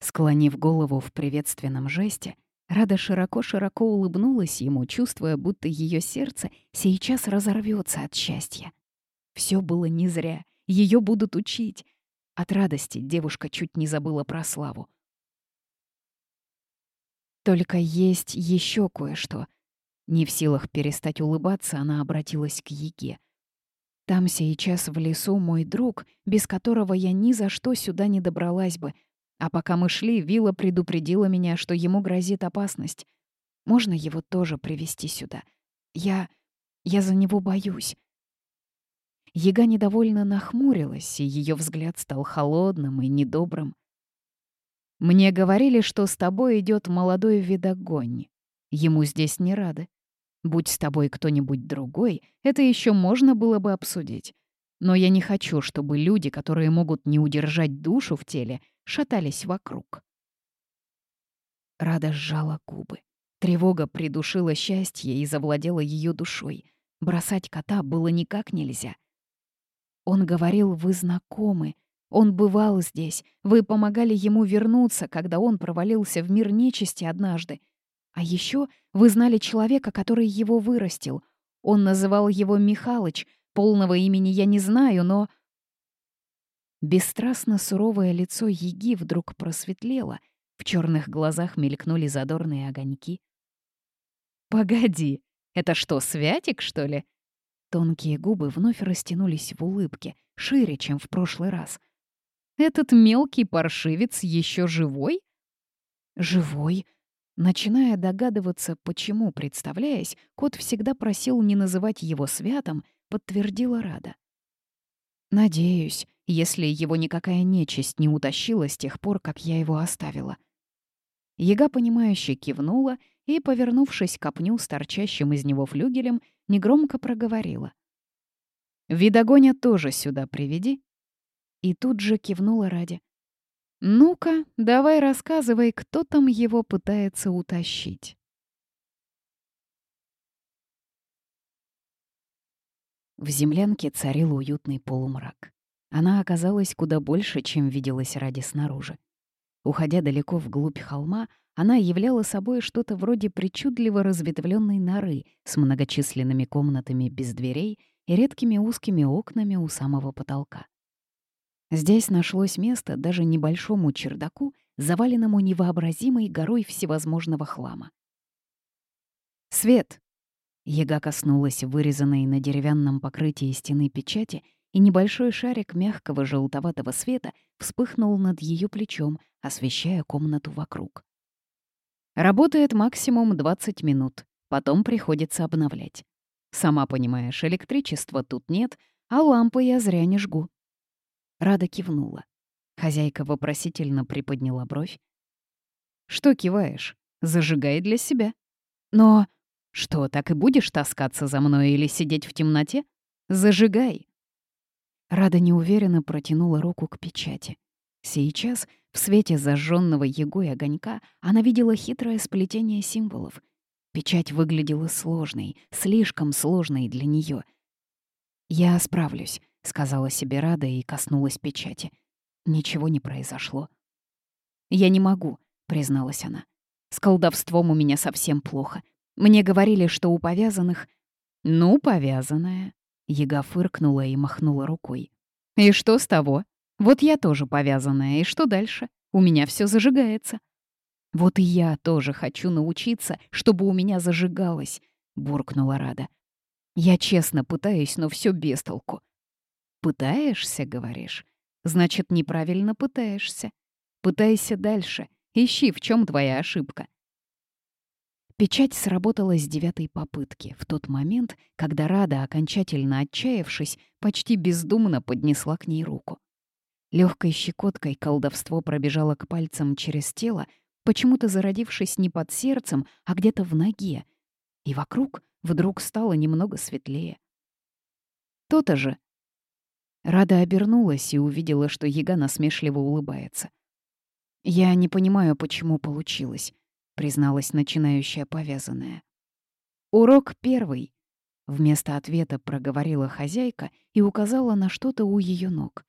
Склонив голову в приветственном жесте, Рада широко-широко улыбнулась ему, чувствуя, будто ее сердце сейчас разорвется от счастья. Все было не зря, ее будут учить. От радости девушка чуть не забыла про славу. Только есть еще кое-что. Не в силах перестать улыбаться, она обратилась к Еге. Там сейчас в лесу мой друг, без которого я ни за что сюда не добралась бы. А пока мы шли, Вилла предупредила меня, что ему грозит опасность. Можно его тоже привести сюда? Я... я за него боюсь. Ега недовольно нахмурилась, и ее взгляд стал холодным и недобрым. «Мне говорили, что с тобой идет молодой видогонь. Ему здесь не рады. Будь с тобой кто-нибудь другой, это еще можно было бы обсудить. Но я не хочу, чтобы люди, которые могут не удержать душу в теле, шатались вокруг. Рада сжала губы. Тревога придушила счастье и завладела ее душой. Бросать кота было никак нельзя. Он говорил, вы знакомы. Он бывал здесь. Вы помогали ему вернуться, когда он провалился в мир нечисти однажды. А еще вы знали человека, который его вырастил. Он называл его Михалыч. Полного имени я не знаю, но... Бесстрастно суровое лицо Еги вдруг просветлело. В черных глазах мелькнули задорные огоньки. «Погоди, это что, Святик, что ли?» Тонкие губы вновь растянулись в улыбке, шире, чем в прошлый раз. «Этот мелкий паршивец еще живой?» «Живой?» Начиная догадываться, почему, представляясь, кот всегда просил не называть его святом, подтвердила Рада. «Надеюсь, если его никакая нечисть не утащила с тех пор, как я его оставила». Яга, понимающе кивнула и, повернувшись к опню с торчащим из него флюгелем, негромко проговорила. «Видогоня тоже сюда приведи». И тут же кивнула Ради. «Ну-ка, давай рассказывай, кто там его пытается утащить». В землянке царил уютный полумрак. Она оказалась куда больше, чем виделась ради снаружи. Уходя далеко вглубь холма, она являла собой что-то вроде причудливо разветвленной норы с многочисленными комнатами без дверей и редкими узкими окнами у самого потолка. Здесь нашлось место даже небольшому чердаку, заваленному невообразимой горой всевозможного хлама. «Свет!» Ега коснулась вырезанной на деревянном покрытии стены печати, и небольшой шарик мягкого желтоватого света вспыхнул над ее плечом, освещая комнату вокруг. Работает максимум 20 минут, потом приходится обновлять. Сама понимаешь, электричества тут нет, а лампы я зря не жгу. Рада кивнула. Хозяйка вопросительно приподняла бровь. «Что киваешь? Зажигай для себя». «Но...» «Что, так и будешь таскаться за мной или сидеть в темноте? Зажигай!» Рада неуверенно протянула руку к печати. Сейчас, в свете зажженного егой огонька, она видела хитрое сплетение символов. Печать выглядела сложной, слишком сложной для нее — «Я справлюсь», — сказала себе Рада и коснулась печати. Ничего не произошло. «Я не могу», — призналась она. «С колдовством у меня совсем плохо. Мне говорили, что у повязанных...» «Ну, повязанная», — Яга фыркнула и махнула рукой. «И что с того? Вот я тоже повязанная, и что дальше? У меня все зажигается». «Вот и я тоже хочу научиться, чтобы у меня зажигалось», — буркнула Рада. «Я честно пытаюсь, но все без толку». «Пытаешься, говоришь? Значит, неправильно пытаешься. Пытайся дальше. Ищи, в чем твоя ошибка». Печать сработала с девятой попытки, в тот момент, когда Рада, окончательно отчаявшись, почти бездумно поднесла к ней руку. Легкой щекоткой колдовство пробежало к пальцам через тело, почему-то зародившись не под сердцем, а где-то в ноге. И вокруг вдруг стало немного светлее. То-то же. Рада обернулась и увидела, что Яга насмешливо улыбается. «Я не понимаю, почему получилось», — призналась начинающая повязанная. «Урок первый», — вместо ответа проговорила хозяйка и указала на что-то у ее ног.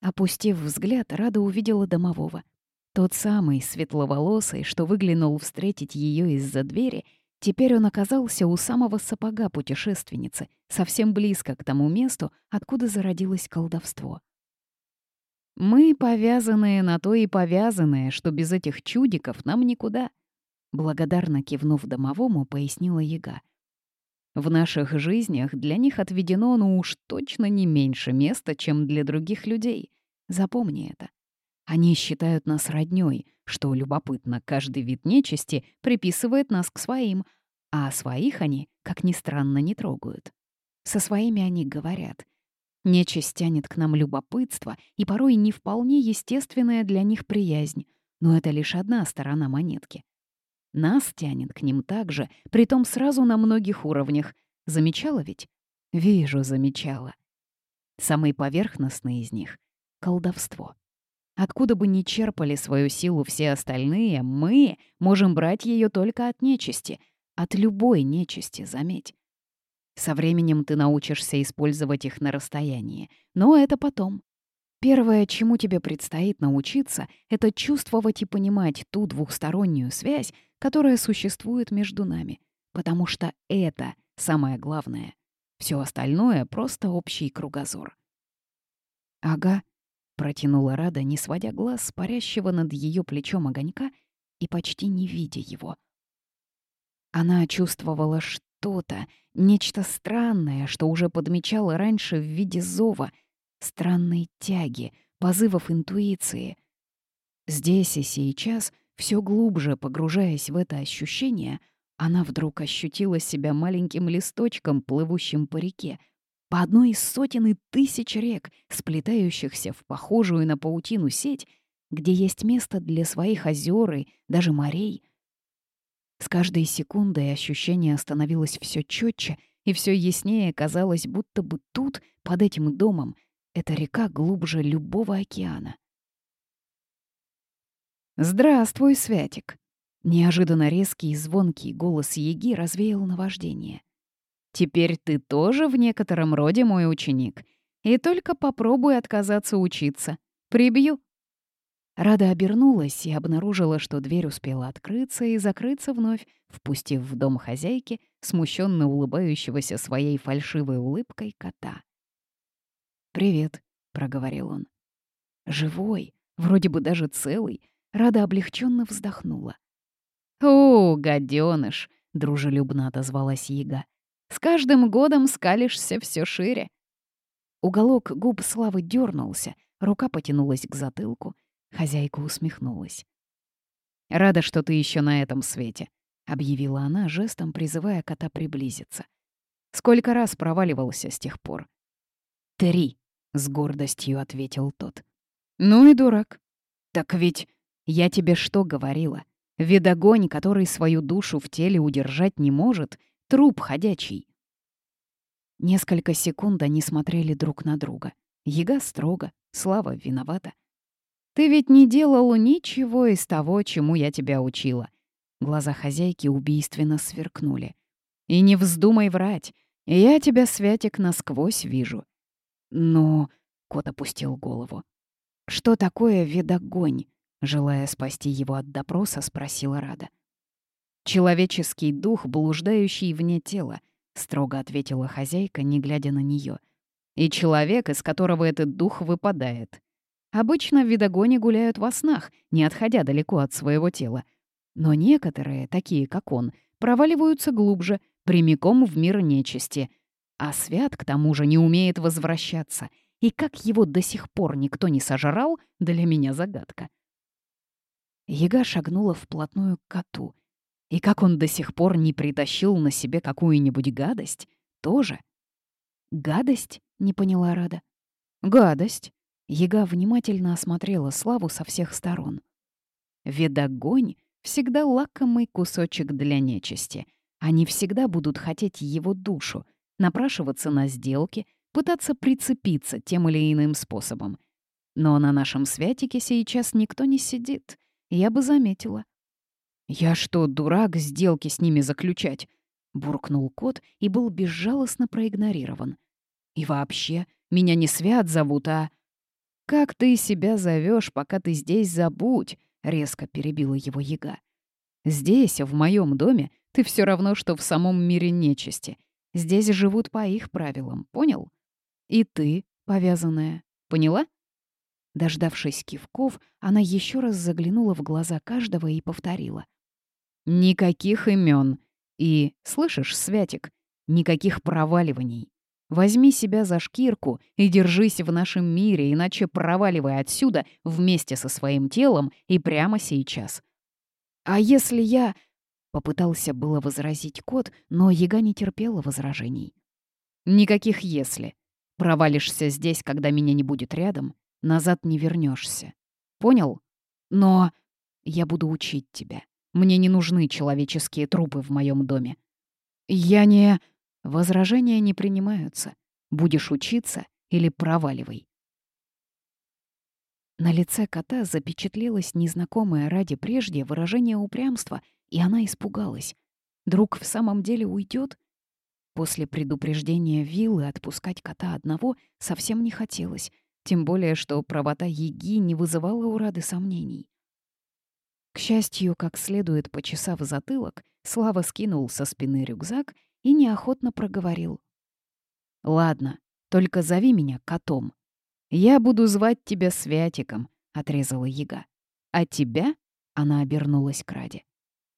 Опустив взгляд, Рада увидела домового. Тот самый, светловолосый, что выглянул встретить ее из-за двери, теперь он оказался у самого сапога путешественницы, совсем близко к тому месту, откуда зародилось колдовство. «Мы повязанные на то и повязанные, что без этих чудиков нам никуда», благодарно кивнув домовому, пояснила яга. В наших жизнях для них отведено ну уж точно не меньше места, чем для других людей. Запомни это. Они считают нас роднёй, что любопытно, каждый вид нечисти приписывает нас к своим, а своих они, как ни странно, не трогают. Со своими они говорят. Нечисть тянет к нам любопытство и порой не вполне естественная для них приязнь, но это лишь одна сторона монетки. Нас тянет к ним также, притом сразу на многих уровнях. Замечала ведь? Вижу, замечала. Самый поверхностный из них — колдовство. Откуда бы ни черпали свою силу все остальные, мы можем брать ее только от нечисти, от любой нечисти, заметь. Со временем ты научишься использовать их на расстоянии, но это потом. Первое, чему тебе предстоит научиться, это чувствовать и понимать ту двухстороннюю связь, которая существует между нами, потому что это самое главное. Все остальное — просто общий кругозор. Ага, Протянула Рада, не сводя глаз с парящего над ее плечом огонька и почти не видя его. Она чувствовала что-то, нечто странное, что уже подмечала раньше в виде зова, странной тяги, позывов интуиции. Здесь и сейчас, все глубже погружаясь в это ощущение, она вдруг ощутила себя маленьким листочком, плывущим по реке — по одной из сотен и тысяч рек, сплетающихся в похожую на паутину сеть, где есть место для своих озер и даже морей. С каждой секундой ощущение становилось все четче, и все яснее казалось, будто бы тут, под этим домом, эта река глубже любого океана. «Здравствуй, Святик!» Неожиданно резкий и звонкий голос Еги развеял наваждение. Теперь ты тоже в некотором роде мой ученик. И только попробуй отказаться учиться. Прибью». Рада обернулась и обнаружила, что дверь успела открыться и закрыться вновь, впустив в дом хозяйки, смущенно улыбающегося своей фальшивой улыбкой кота. «Привет», — проговорил он. «Живой, вроде бы даже целый», Рада облегченно вздохнула. «О, гаденыш!» — дружелюбно отозвалась Яга. С каждым годом скалишься все шире. Уголок губ Славы дернулся, рука потянулась к затылку. Хозяйка усмехнулась. «Рада, что ты еще на этом свете», — объявила она, жестом призывая кота приблизиться. «Сколько раз проваливался с тех пор?» «Три», — с гордостью ответил тот. «Ну и дурак. Так ведь я тебе что говорила? Видогонь, который свою душу в теле удержать не может — Труп ходячий. Несколько секунд они смотрели друг на друга. Ега строго, Слава виновата. «Ты ведь не делал ничего из того, чему я тебя учила». Глаза хозяйки убийственно сверкнули. «И не вздумай врать. Я тебя, Святик, насквозь вижу. Но... Кот опустил голову. Что такое ведогонь? Желая спасти его от допроса, спросила Рада. «Человеческий дух, блуждающий вне тела», — строго ответила хозяйка, не глядя на нее. «И человек, из которого этот дух выпадает. Обычно в видогоне гуляют во снах, не отходя далеко от своего тела. Но некоторые, такие как он, проваливаются глубже, прямиком в мир нечисти. А свят, к тому же, не умеет возвращаться. И как его до сих пор никто не сожрал, для меня загадка. Яга шагнула вплотную к коту. И как он до сих пор не притащил на себе какую-нибудь гадость, тоже. «Гадость?» — не поняла Рада. «Гадость». Яга внимательно осмотрела Славу со всех сторон. Ведогонь — всегда лакомый кусочек для нечисти. Они всегда будут хотеть его душу, напрашиваться на сделки, пытаться прицепиться тем или иным способом. Но на нашем святике сейчас никто не сидит я бы заметила. «Я что, дурак, сделки с ними заключать?» — буркнул кот и был безжалостно проигнорирован. «И вообще, меня не Свят зовут, а...» «Как ты себя зовешь, пока ты здесь забудь?» — резко перебила его яга. «Здесь, в моем доме, ты все равно, что в самом мире нечисти. Здесь живут по их правилам, понял? И ты, повязанная, поняла?» Дождавшись кивков, она еще раз заглянула в глаза каждого и повторила. «Никаких имен. И, слышишь, Святик, никаких проваливаний. Возьми себя за шкирку и держись в нашем мире, иначе проваливай отсюда вместе со своим телом и прямо сейчас. А если я...» Попытался было возразить кот, но яга не терпела возражений. «Никаких «если». Провалишься здесь, когда меня не будет рядом, Назад не вернешься. Понял? Но я буду учить тебя. Мне не нужны человеческие трупы в моем доме. Я не... Возражения не принимаются. Будешь учиться или проваливай. На лице кота запечатлелось незнакомое ради прежде выражение упрямства, и она испугалась. Друг в самом деле уйдет? После предупреждения виллы отпускать кота одного совсем не хотелось, тем более, что правота Еги не вызывала у Рады сомнений. К счастью, как следует почесав затылок, Слава скинул со спины рюкзак и неохотно проговорил. «Ладно, только зови меня котом. Я буду звать тебя Святиком», — отрезала Яга. «А тебя?» — она обернулась к Раде.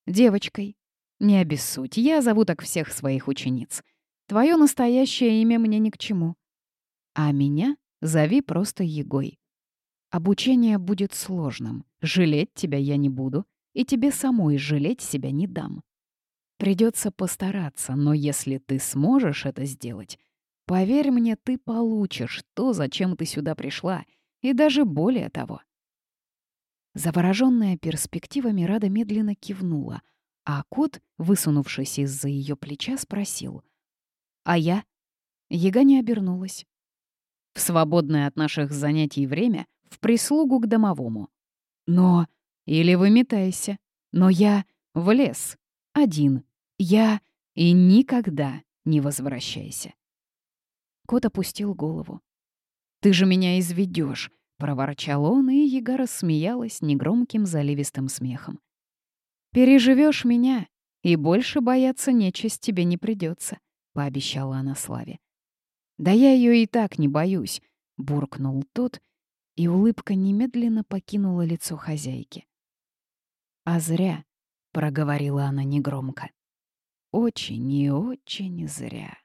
«Девочкой. Не обессудь, я зову так всех своих учениц. Твое настоящее имя мне ни к чему. А меня Зови просто Егой. Обучение будет сложным. Жалеть тебя я не буду, и тебе самой жалеть себя не дам. Придется постараться, но если ты сможешь это сделать, поверь мне, ты получишь то, зачем ты сюда пришла, и даже более того. Завороженная перспективами, Рада медленно кивнула, а кот, высунувшись из-за ее плеча, спросил. «А я?» Яга не обернулась в свободное от наших занятий время в прислугу к домовому. Но... Или выметайся. Но я в лес. Один. Я... И никогда не возвращайся. Кот опустил голову. «Ты же меня изведешь, проворчал он, и Яга рассмеялась негромким заливистым смехом. Переживешь меня, и больше бояться нечисть тебе не придется, пообещала она Славе. «Да я ее и так не боюсь», — буркнул тот, и улыбка немедленно покинула лицо хозяйки. «А зря», — проговорила она негромко. «Очень и очень зря».